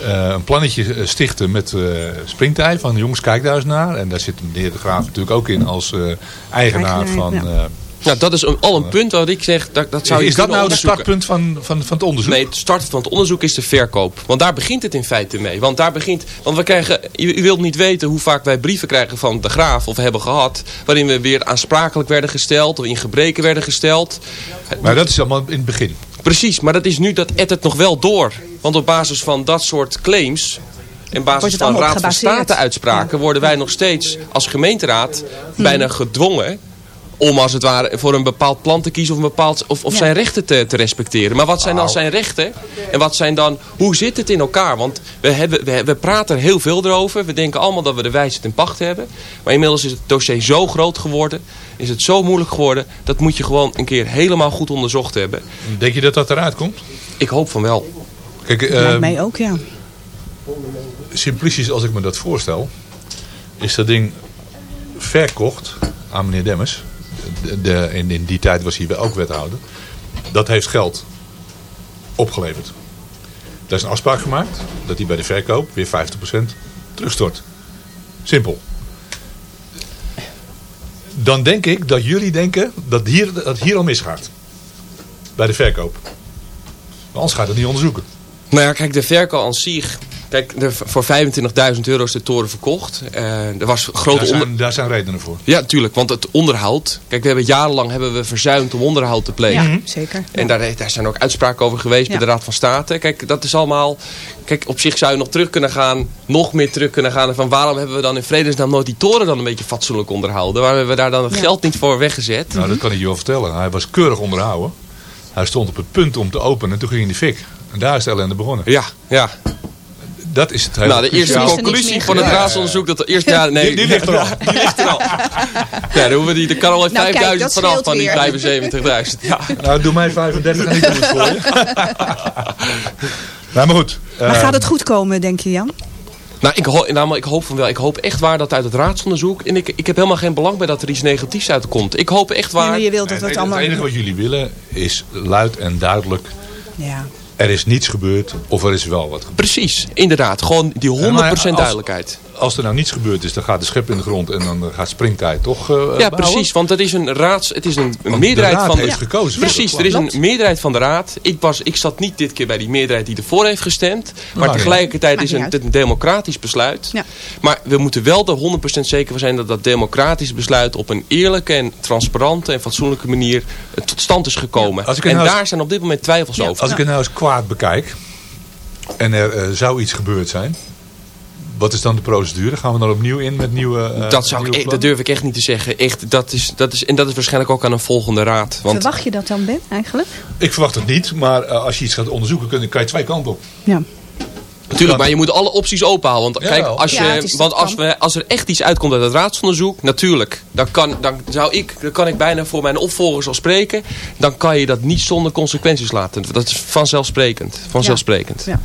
een plannetje eh, stichten met eh springtij van jongens kijk daar eens naar. En daar zit meneer De Graaf natuurlijk ook in als eh, eigenaar
Eigenaar,
van...
ja.
eh,
Nou, dat is een, al een punt waar ik zeg, dat, dat zou je
is dat nou het startpunt van, van, van het onderzoek?
Nee, het start van het onderzoek is de verkoop. Want daar begint het in feite mee. Want daar begint. Want we krijgen. U, u wilt niet weten hoe vaak wij brieven krijgen van de graaf of hebben gehad. Waarin we weer aansprakelijk werden gesteld of in gebreken werden gesteld.
Maar dat is allemaal in het begin.
Precies, maar dat is nu dat ettert nog wel door. Want op basis van dat soort claims. En
Wordt
basis
het
van Raad van? State uitspraken worden wij nog steeds als gemeenteraad bijna gedwongen om als het ware voor een bepaald plan te kiezen of, een bepaald, of, of
Ja.
zijn rechten te, te respecteren. Maar wat zijn dan zijn rechten? En wat zijn dan, hoe zit het in elkaar? Want we, hebben, we, we praten er heel veel erover. We denken allemaal dat we de wijsheid in pacht hebben. Maar inmiddels is het dossier zo groot geworden. Is het zo moeilijk geworden. Dat moet je gewoon een keer helemaal goed onderzocht hebben.
Denk je dat dat eruit komt?
Ik hoop van wel.
Kijk, eh,
Lijkt mij ook, ja.
simplistisch als ik me dat voorstel, is dat ding verkocht aan meneer Demmers. In, in die tijd was hij ook wethouder. Dat heeft geld opgeleverd. Daar is een afspraak gemaakt dat hij bij de verkoop weer 50% terugstort. Simpel. Dan denk ik dat jullie denken dat hier, dat hier al misgaat. Bij de verkoop. Maar anders gaat het niet onderzoeken.
Nou ja, kijk, de verkoop aan zich... Kijk, de, voor 25.000 euro is de toren verkocht. Eh, er was grote
Daar zijn,
onder...
daar zijn redenen voor.
Ja, natuurlijk. Want het onderhoud... Kijk, we hebben jarenlang hebben we verzuimd om onderhoud te plegen.
Ja, zeker.
En daar, daar zijn ook uitspraken over geweest bij de Raad van State. Kijk, dat is allemaal... Kijk, op zich zou je nog terug kunnen gaan, nog meer terug kunnen gaan. Van waarom hebben we dan in vredesnaam nooit die toren dan een beetje fatsoenlijk onderhouden? Waarom hebben we daar dan het
Ja.
geld niet voor weggezet?
Nou, dat kan ik je wel vertellen. Hij was keurig onderhouden. Hij stond op het punt om te openen en toen ging hij in de fik. En daar is de ellende begonnen.
Ja, ja.
Dat is het hele
Nou, de eerste
er
conclusie van het raadsonderzoek dat de eerste... Ja, nee,
Die- die ligt er al.
Die ligt er al. Ja, dan hoeven we die, er kan al wel
Nou, kijk,
5000
dat
vanaf van die
weer.
75.000. Ja.
Nou, doe mij 35 en ik doe het voor je. nou, maar goed.
Maar
Eh,
gaat het goed komen, denk je Jan?
Nou, ik, ho nou, ik hoop van wel. Ik hoop echt waar dat uit het raadsonderzoek... En ik, ik heb helemaal geen belang bij dat er iets negatiefs uitkomt. Ik hoop echt
Nee,
waar...
maar je wilt dat
het,
het allemaal...
het enige wat jullie willen is luid en duidelijk.
Ja.
Er is niets gebeurd of er is wel wat gebeurd.
Precies, inderdaad. Gewoon die 100%
Ja, maar als-
duidelijkheid.
Als er nou niets gebeurd is, dan gaat de schep in de grond en dan gaat springtijd toch eh,
Ja,
bouwen?
precies. Want het is een raads... Het is een,
Want
meerderheid
de raad
van de...
heeft gekozen.
Precies, er is een meerderheid van de raad. Ik, was, ik zat niet dit keer bij die meerderheid die ervoor heeft gestemd. Maar
Nou,
tegelijkertijd is
niet
een, een democratisch besluit.
Ja.
Maar we moeten wel er 100% zeker van zijn dat dat democratisch besluit op een eerlijke en transparante en fatsoenlijke manier eh, tot stand is gekomen.
Als ik
en
nou eens-
daar zijn op dit moment twijfels over.
Als ik het nou eens kwaad bekijk en er eh, zou iets gebeurd zijn, wat is dan de procedure? Gaan we dan opnieuw in met nieuwe eh,
dat, zou ik,
nieuwe
dat durf ik echt niet te zeggen. Echt, dat is, dat is, en dat is waarschijnlijk ook aan een volgende raad. Want
Verwacht je dat dan, Ben, eigenlijk?
Ik verwacht het niet, maar eh, als je iets gaat onderzoeken, kun, kan je twee kanten op.
Ja.
Natuurlijk, maar je moet alle opties openhouden. Want, kijk, als, je,
Ja,
want als, we, als er echt iets uitkomt uit het raadsonderzoek, natuurlijk, dan kan, dan, zou ik, dan kan ik bijna voor mijn opvolgers al spreken. Dan kan je dat niet zonder consequenties laten. Dat is vanzelfsprekend. vanzelfsprekend.
Ja.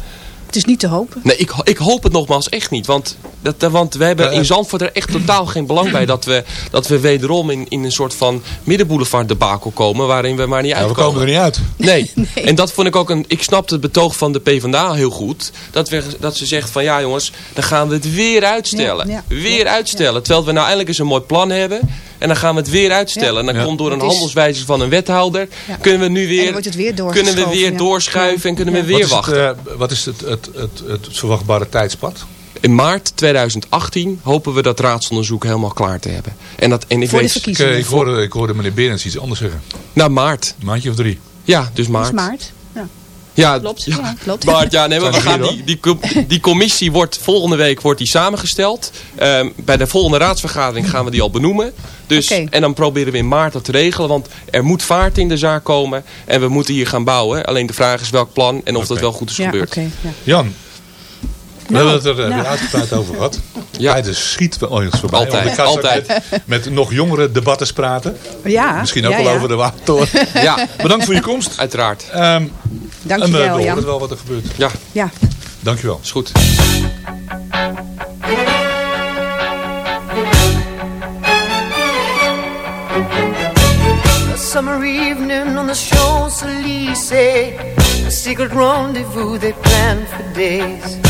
Het is niet te hopen.
Nee, ik, ik hoop het nogmaals echt niet. Want, dat, want we hebben in Zandvoort er echt totaal geen belang bij dat we, dat we wederom in, in een soort van middenboulevard debakel komen waarin we maar niet
Ja, we
uitkomen.
komen er niet uit.
Nee. En dat vond ik ook een. Ik snapte het betoog van de PvdA heel goed. Dat, we, dat ze zegt van ja jongens, dan gaan we het weer uitstellen.
Ja, ja.
Weer uitstellen. Terwijl we nou eindelijk eens een mooi plan hebben. En dan gaan we het weer uitstellen.
Ja.
En dan
Ja.
komt door een handelswijze van een wethouder.
Ja.
Kunnen we nu weer.
dan wordt het weer
kunnen we weer
ja.
doorschuiven en kunnen
Ja.
we weer
wat
wachten.
Het, eh, wat is het, het, het, het, verwachtbare tijdspad?
In maart 2018 hopen we dat raadsonderzoek helemaal klaar te hebben. En, dat, en ik
Voor de
weet.
Ik,
verkiezingen.
eh, ik, hoorde, ik hoorde meneer Berends iets anders zeggen.
Nou, maart.
Een maandje of drie.
Ja, dus maart.
is maart. Ja. Klopt,
Ja,
ja, klopt.
Maart, ja, nee, maar we gaan die, die, com- die commissie wordt volgende week wordt die samengesteld. Ehm, bij de volgende raadsvergadering gaan we die al benoemen. Dus. En dan proberen we in maart dat te regelen. Want er moet vaart in de zaak komen. En we moeten hier gaan bouwen. Alleen de vraag is welk plan en of dat wel goed is
Ja,
gebeurd.
oké. ja.
Jan, we
Nou,
hebben het er eh,
nou.
weer uitgebreid over gehad.
Ja.
Tijd is schiet wel ons voorbij.
Altijd, altijd.
Met, met nog jongere debatten praten.
Ja,
Misschien ook
ja,
wel
ja.
over de watertoren.
Ja,
Bedankt voor je komst.
uiteraard.
Ehm, en
Dank
we
je wel,
horen
Jan.
wel wat er gebeurt.
Ja,
Ja.
Dankjewel.
is goed.
Summer evening on the Champs-Élysées A secret rendezvous they planned for days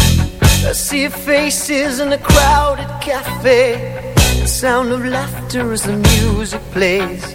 A see faces in a crowded cafe. The sound of laughter as the music plays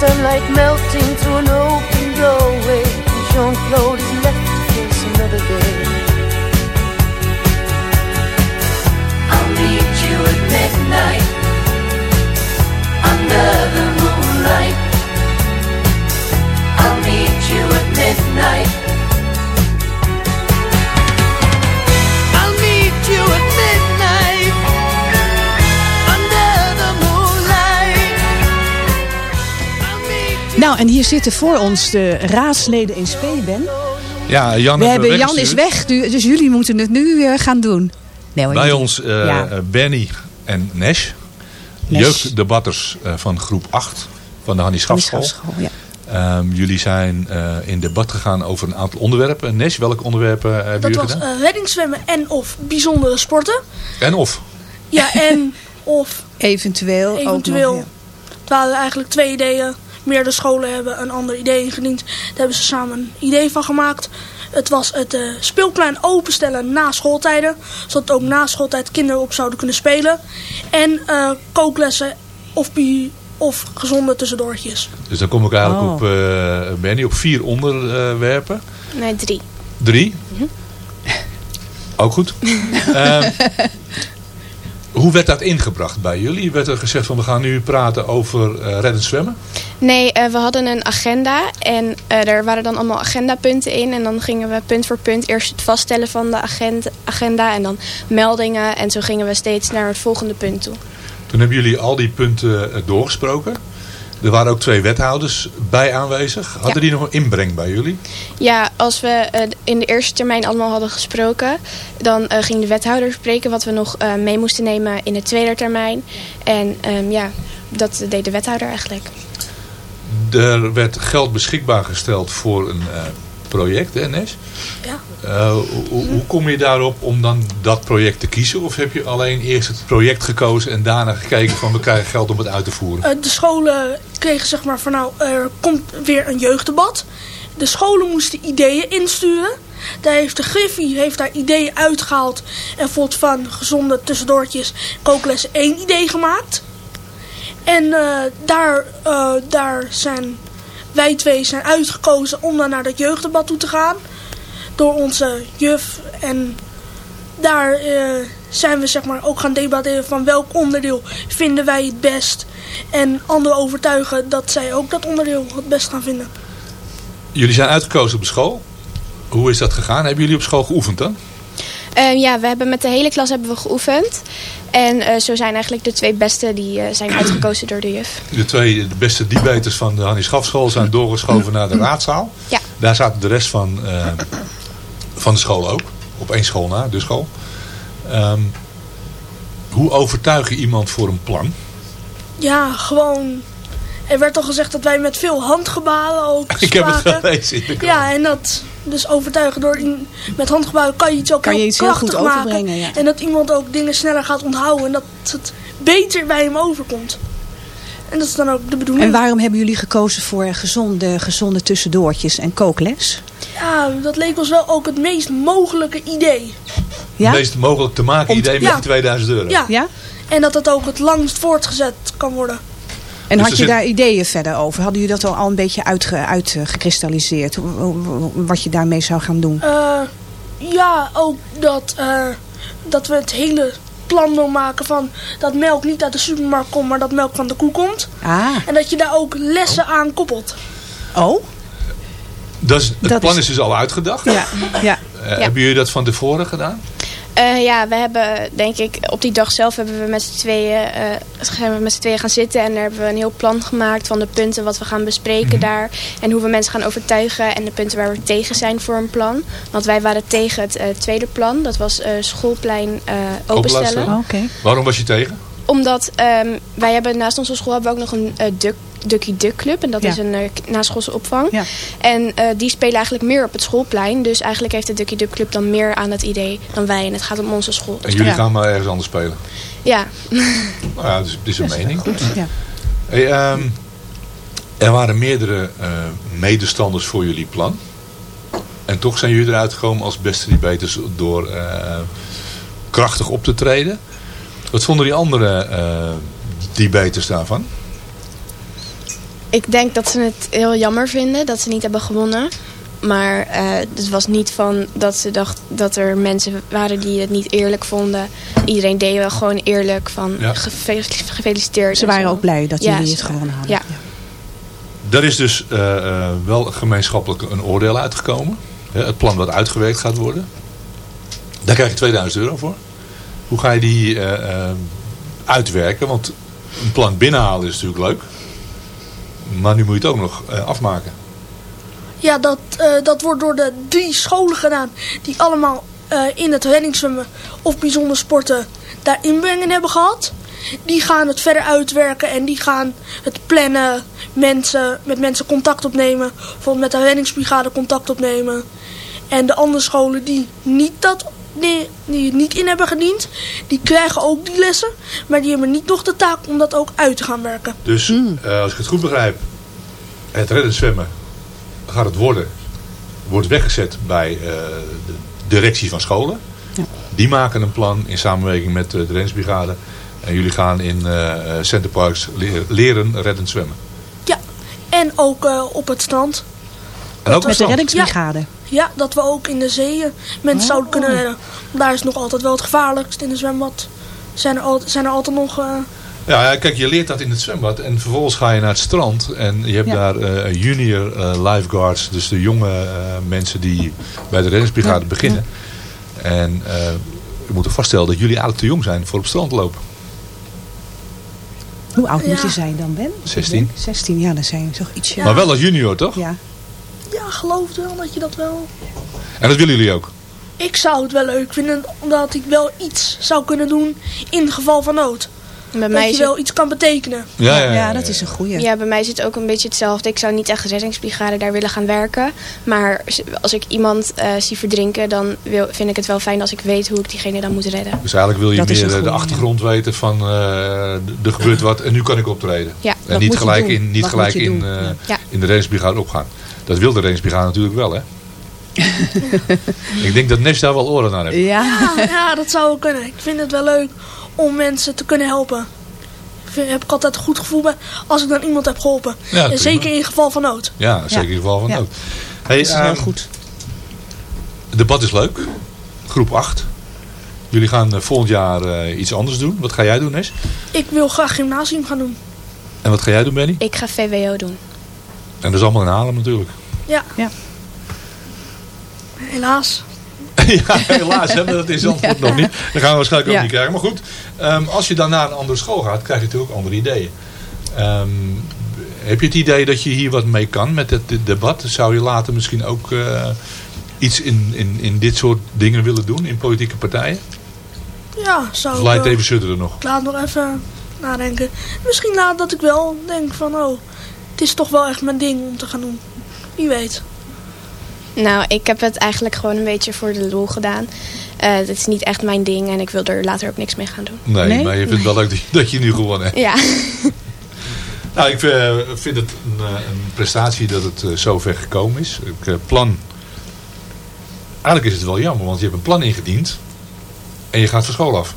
melting to an open doorway. Jean Claude is left to face another day.
I'll meet you at midnight under the moonlight. I'll meet you at midnight.
Nou, en hier zitten voor ons de raadsleden in Speben.
Ja, Jan
We hebben Jan is weg, du- dus jullie moeten het nu eh, gaan doen. Nee, hoor,
Bij ons eh,
Ja.
eh, Benny en Nesh.
Nesh.
Jeugddebatters eh, van groep 8 van de Hannie Schafschool.
Schafschool, ja.
Ehm, jullie zijn eh, in debat gegaan over een aantal onderwerpen. Nesh, welke onderwerpen hebben
Dat
jullie
was
gedaan?
eh reddingszwemmen en of bijzondere sporten.
En of?
Ja, en of
Eventueel, ook
eventueel.
nog,
Het waren eigenlijk twee ideeën. Meerdere scholen hebben een ander idee ingediend. Daar hebben ze samen een idee van gemaakt. Het was het eh, speelplein openstellen na schooltijden. Zodat ook na schooltijd kinderen op zouden kunnen spelen. En eh, kooklessen of, bi- of gezonde tussendoortjes.
Dus dan kom ik eigenlijk
Oh.
op eh, Benny op vier onderwerpen.
Nee, drie.
Drie. Ook goed. Hoe werd dat ingebracht bij jullie? Werd er gezegd van we gaan nu praten over eh reddend zwemmen?
Nee, eh, we hadden een agenda en eh daar waren dan allemaal agendapunten in. En dan gingen we punt voor punt eerst het vaststellen van de agenda, agenda en dan meldingen. En zo gingen we steeds naar het volgende punt toe.
Toen hebben jullie al die punten doorgesproken. Er waren ook twee wethouders bij aanwezig. Hadden
Ja.
die nog een inbreng bij jullie?
Ja, als we eh, in de eerste termijn allemaal hadden gesproken, dan eh, ging de wethouder spreken wat we nog eh, mee moesten nemen in de tweede termijn. En ehm, ja, dat deed de wethouder eigenlijk.
Er werd geld beschikbaar gesteld voor een project, hè Nes?
Ja.
Eh, hoe, hoe kom je daarop om dan dat project te kiezen? Of heb je alleen eerst het project gekozen en daarna gekeken van we krijgen geld om het uit te voeren?
Eh, de scholen kregen zeg maar van nou, er komt weer een jeugddebat. De scholen moesten ideeën insturen. Daar heeft de Griffie heeft daar ideeën uitgehaald. En bijvoorbeeld van gezonde tussendoortjes kooklessen één idee gemaakt. En eh, daar, daar zijn wij twee zijn uitgekozen om dan naar dat jeugddebat toe te gaan. Door onze juf. En daar eh, zijn we zeg maar ook gaan debatteren van welk onderdeel vinden wij het best. En anderen overtuigen dat zij ook dat onderdeel het best gaan vinden.
Jullie zijn uitgekozen op school. Hoe is dat gegaan? Hebben jullie op school geoefend dan?
Ehm, ja, we hebben met de hele klas hebben we geoefend. En eh, zo zijn eigenlijk de twee beste die eh, zijn uitgekozen door de juf.
De twee de beste debaters van de Hannie Schafschool zijn doorgeschoven naar de raadzaal.
Ja.
Daar zaten de rest van, eh, van de school ook. Op één school na, de school. Ehm, hoe overtuig je iemand voor een plan?
Ja, gewoon. Er werd al gezegd dat wij met veel handgebaren ook
Ik heb het
spraken.
gelezen.
Ja, en dat dus overtuigen door in, met handgebaren kan je iets ook
Kan je
heel
iets heel goed
krachtig maken.
overbrengen, ja.
En dat iemand ook dingen sneller gaat onthouden en dat het beter bij hem overkomt. En dat is dan ook de bedoeling.
En waarom hebben jullie gekozen voor gezonde, gezonde tussendoortjes en kookles?
Ja, dat leek ons wel ook het meest mogelijke idee.
Ja?
Het meest mogelijk te maken
Om-
idee met
ja.
die 2000 euro.
Ja. En dat het ook het langst voortgezet kan worden.
En
Dus
had je
zit-
daar ideeën verder over? Hadden jullie dat al, al een beetje uitge- uitgekristalliseerd? Wat je daarmee zou gaan doen?
Eh, ja, ook dat, eh, dat we het hele plan wil maken van dat melk niet uit de supermarkt komt, maar dat melk van de koe komt.
Ah.
En dat je daar ook lessen aan koppelt.
Oh?
Dat is, het
Dat
plan
is-
is... dus al uitgedacht.
Ja. ja.
Eh, Hebben jullie dat van tevoren gedaan?
Eh, ja, we hebben denk ik op die dag zelf hebben we met z'n tweeën, we met z'n tweeën gaan zitten en daar hebben we een heel plan gemaakt van de punten wat we gaan bespreken daar en hoe we mensen gaan overtuigen en de punten waar we tegen zijn voor een plan. Want wij waren tegen het eh, tweede plan, dat was schoolplein openstellen.
Oh, Oké.
Waarom was je tegen?
Omdat ehm, wij hebben naast onze school hebben we ook nog een duck, Ducky Duck Club. En dat
Ja.
is een uh, naschoolse opvang.
Ja.
En eh, die spelen eigenlijk meer op het schoolplein. Dus eigenlijk heeft de Ducky Duck Club dan meer aan het idee dan wij. En het gaat om onze school.
En jullie gaan maar ergens anders spelen.
Ja.
Nou ja, dus, het is een mening.
Ja.
Hey, ehm, er waren meerdere eh, medestanders voor jullie plan. En toch zijn jullie eruit gekomen als beste debaters door eh, krachtig op te treden. Wat vonden die andere eh, debaters daarvan?
Ik denk dat ze het heel jammer vinden dat ze niet hebben gewonnen. Maar eh, het was niet van dat ze dacht dat er mensen waren die het niet eerlijk vonden. Iedereen deed wel gewoon eerlijk van
Ja.
gefeliciteerd.
Ze
en
waren
zo.
ook blij dat
Ja,
jullie het gewonnen hadden.
Ja.
Er is dus eh, eh, wel gemeenschappelijk een oordeel uitgekomen. Hè, het plan wat uitgewerkt gaat worden. Daar krijg je 2000 euro voor. Hoe ga je die uitwerken? Want een plan binnenhalen is natuurlijk leuk. Maar nu moet je het ook nog eh, afmaken.
Ja, dat, eh, dat wordt door de drie scholen gedaan. Die allemaal eh, in het reddingszwemmen of bijzonder sporten daar inbrenging hebben gehad. Die gaan het verder uitwerken en die gaan het plannen. Mensen, met mensen contact opnemen. Bijvoorbeeld met de reddingsbrigade contact opnemen. En de andere scholen die niet dat die, die het niet in hebben gediend, die krijgen ook die lessen. Maar die hebben niet nog de taak om dat ook uit te gaan werken.
Dus eh, als ik het goed begrijp, het redden zwemmen gaat het worden, wordt weggezet bij eh, de directie van scholen. Die maken een plan in samenwerking met eh, de reddingsbrigade. En jullie gaan in eh eh, Centerparks leer- leren reddend zwemmen.
Ja, en ook eh, op het strand.
En ook op
Met de reddingsbrigade.
Ja, dat we ook in de zeeën mensen
Oh.
zouden kunnen redden. Daar is nog altijd wel het gevaarlijkst in een zwembad. Zijn er, al, zijn er altijd nog... eh,
Ja, ja, kijk, je leert dat in het zwembad. En vervolgens ga je naar het strand. En je hebt
Ja.
daar eh, junior eh, lifeguards. Dus de jonge eh, mensen die bij de reddingsbrigade beginnen. En eh je moet er vaststellen dat jullie eigenlijk te jong zijn voor op strand te lopen.
Hoe oud moet
Ja.
je zijn dan, Ben?
16.
16, ja, dan zijn je toch ietsje...
Maar wel als junior, toch?
Ja.
Ja, geloof wel dat je dat wel...
En dat willen jullie ook?
Ik zou het wel leuk vinden omdat ik wel iets zou kunnen doen in geval van nood.
Bij
dat
mij
je
is
wel
het-
iets kan betekenen.
Ja, ja, ja, ja,
dat is een goeie.
Ja, bij mij zit het ook een beetje hetzelfde. Ik zou niet echt reddingsbrigade daar willen gaan werken. Maar als ik iemand eh, zie verdrinken, dan wil, vind ik het wel fijn als ik weet hoe ik diegene dan moet redden.
Dus eigenlijk wil je
Dat
meer de achtergrond weten van eh, er gebeurt wat en nu kan ik optreden.
Ja,
en niet gelijk, in, niet
Wat
gelijk in, eh,
Ja.
in de reddingsbrigade opgaan. Dat wil de reddingsbrigade natuurlijk wel, hè? ik denk dat Nes daar wel oren naar heeft.
Ja, ja, dat zou wel kunnen. Ik vind het wel leuk om mensen te kunnen helpen. Ik heb ik altijd een goed gevoel bij als ik dan iemand heb geholpen.
Ja,
zeker in geval van nood.
Ja, zeker in geval van
Ja.
nood. Hey,
Dat is heel
ehm,
goed.
Het debat is leuk. Groep 8. Jullie gaan eh, volgend jaar eh, iets anders doen. Wat ga jij doen, Nes?
Ik wil graag gymnasium gaan doen.
En wat ga jij doen, Benny?
Ik ga VWO doen.
En dat is allemaal in Haarlem natuurlijk.
Ja.
ja.
Helaas.
ja, helaas hebben we dat in Zandvoort nog niet. Dat gaan we waarschijnlijk ook
Ja.
niet krijgen. Maar goed, ehm, als je dan naar een andere school gaat, krijg je natuurlijk ook andere ideeën. Ehm, heb je het idee dat je hier wat mee kan met het dit debat? Zou je later misschien ook eh, iets in, in, in dit soort dingen willen doen in politieke partijen?
Ja, zou
Of
ik
laat het
wel-
even sudderen nog?
Ik laat nog even nadenken. Misschien laat dat ik wel denk van, oh, het is toch wel echt mijn ding om te gaan doen. Wie weet.
Nou, ik heb het eigenlijk gewoon een beetje voor de lol gedaan. Eh het is niet echt mijn ding en ik wil er later ook niks mee gaan doen.
Nee, maar je vindt wel leuk dat je, nu gewonnen hebt.
Ja.
Nou, ik eh, vind het een, eh, een prestatie dat het eh, zo ver gekomen is. Ik plan... Eigenlijk is het wel jammer, want je hebt een plan ingediend. En je gaat van school af.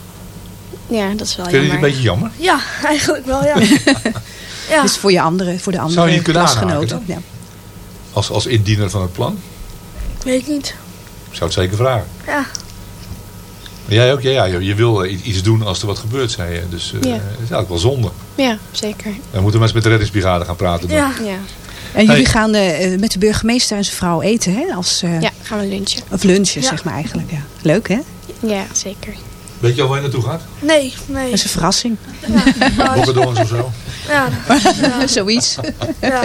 Ja, dat is wel
Vind je het
jammer.
een beetje jammer?
Ja, eigenlijk wel, ja. ja.
Dus voor, je andere, voor de
Zou je
andere
niet kunnen
klasgenoten.
aanhaken
Ja.
Als, als indiener van het plan?
Ik weet niet.
Ik zou het zeker vragen.
Ja.
Maar jij ook? Ja, ja, je, je wil eh, iets doen als er wat gebeurt, zei je. Dus eh
Ja.
het is eigenlijk wel zonde.
Ja, zeker.
Dan moeten we eens met de reddingsbrigade gaan praten. dan.
Ja.
ja.
En jullie
Hey.
gaan eh, met de burgemeester en zijn vrouw eten, hè? Als, eh,
Ja, gaan we lunchen.
Of lunchen,
Ja.
zeg maar eigenlijk. Ja. Leuk, hè?
Ja, zeker.
Weet je al waar je naartoe gaat?
Nee, nee.
Dat is een verrassing.
Bokkerdons of zo?
Ja. ja.
Zoiets.
Ja.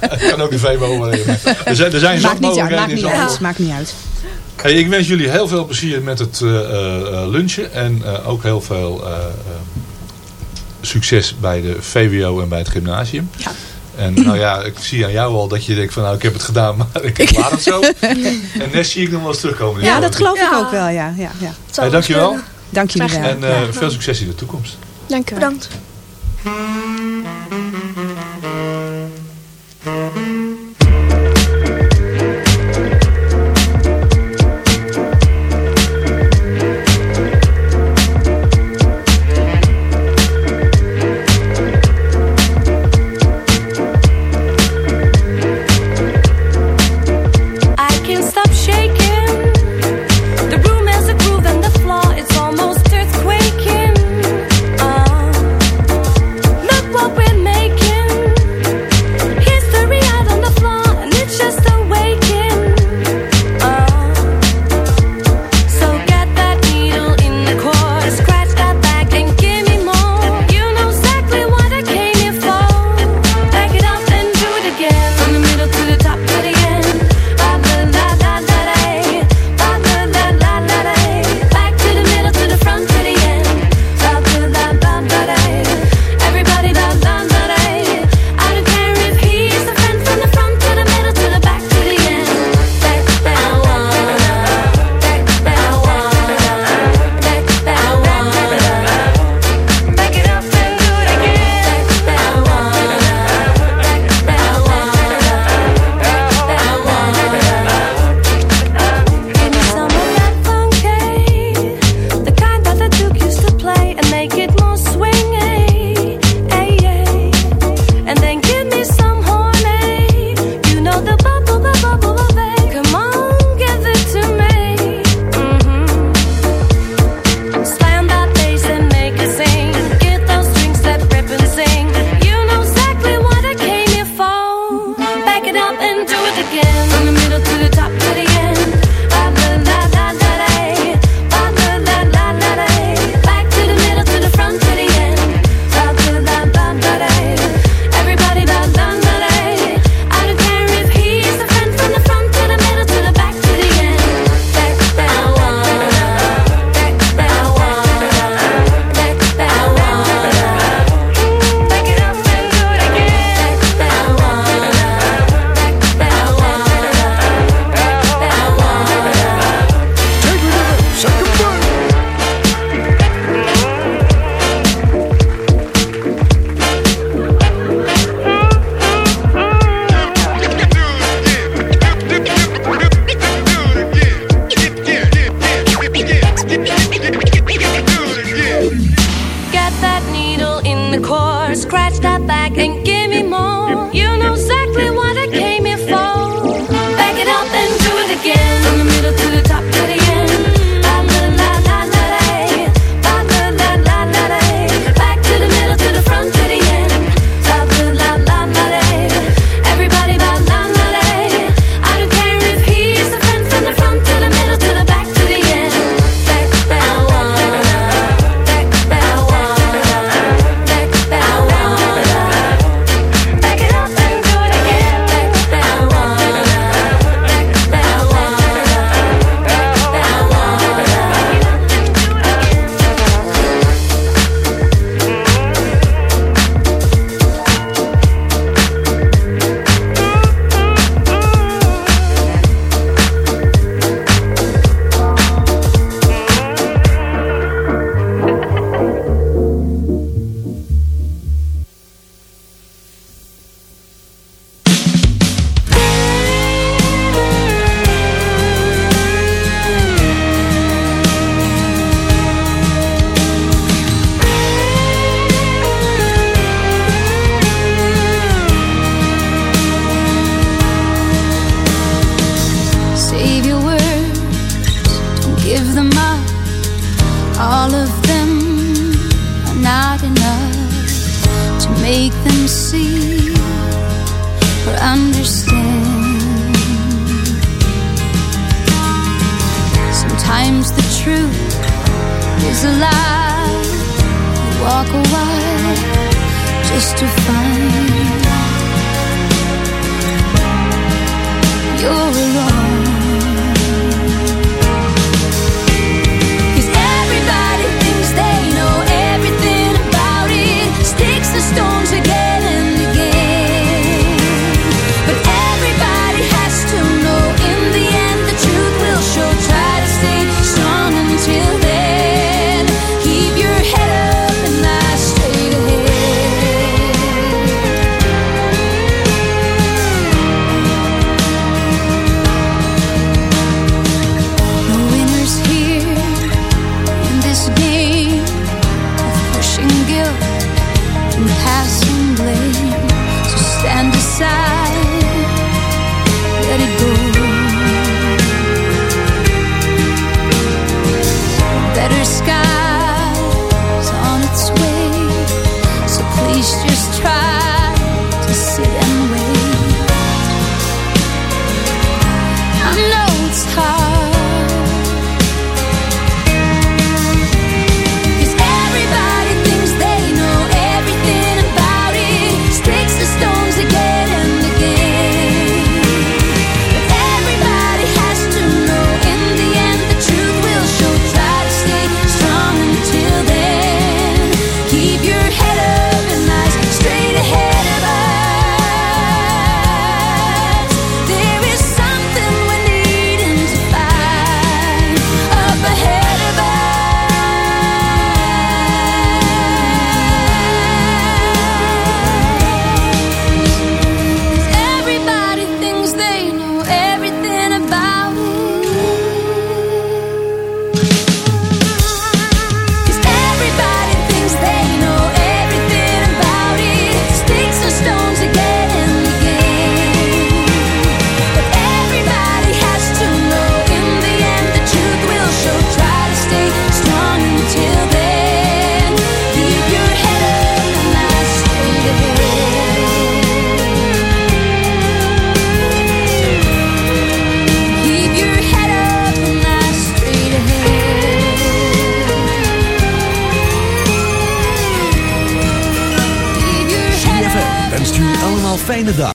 Het kan ook de VWO wel even. Er zijn, er zijn
Maakt niet uit, maakt niet uit. Maakt niet uit.
Hey, ik wens jullie heel veel plezier met het eh, eh, lunchen. En eh, ook heel veel eh, eh, succes bij de VWO en bij het gymnasium. En nou ja, ik zie aan jou al dat je denkt van nou ik heb het gedaan, maar ik laat het zo. en Nes zie ik nog wel eens terugkomen.
Ja, dat geloof ik
Ja.
ook wel, ja. ja, ja.
Hey, dankjewel.
Dank jullie wel.
En eh, veel succes in de toekomst.
Dank u wel.
Bedankt.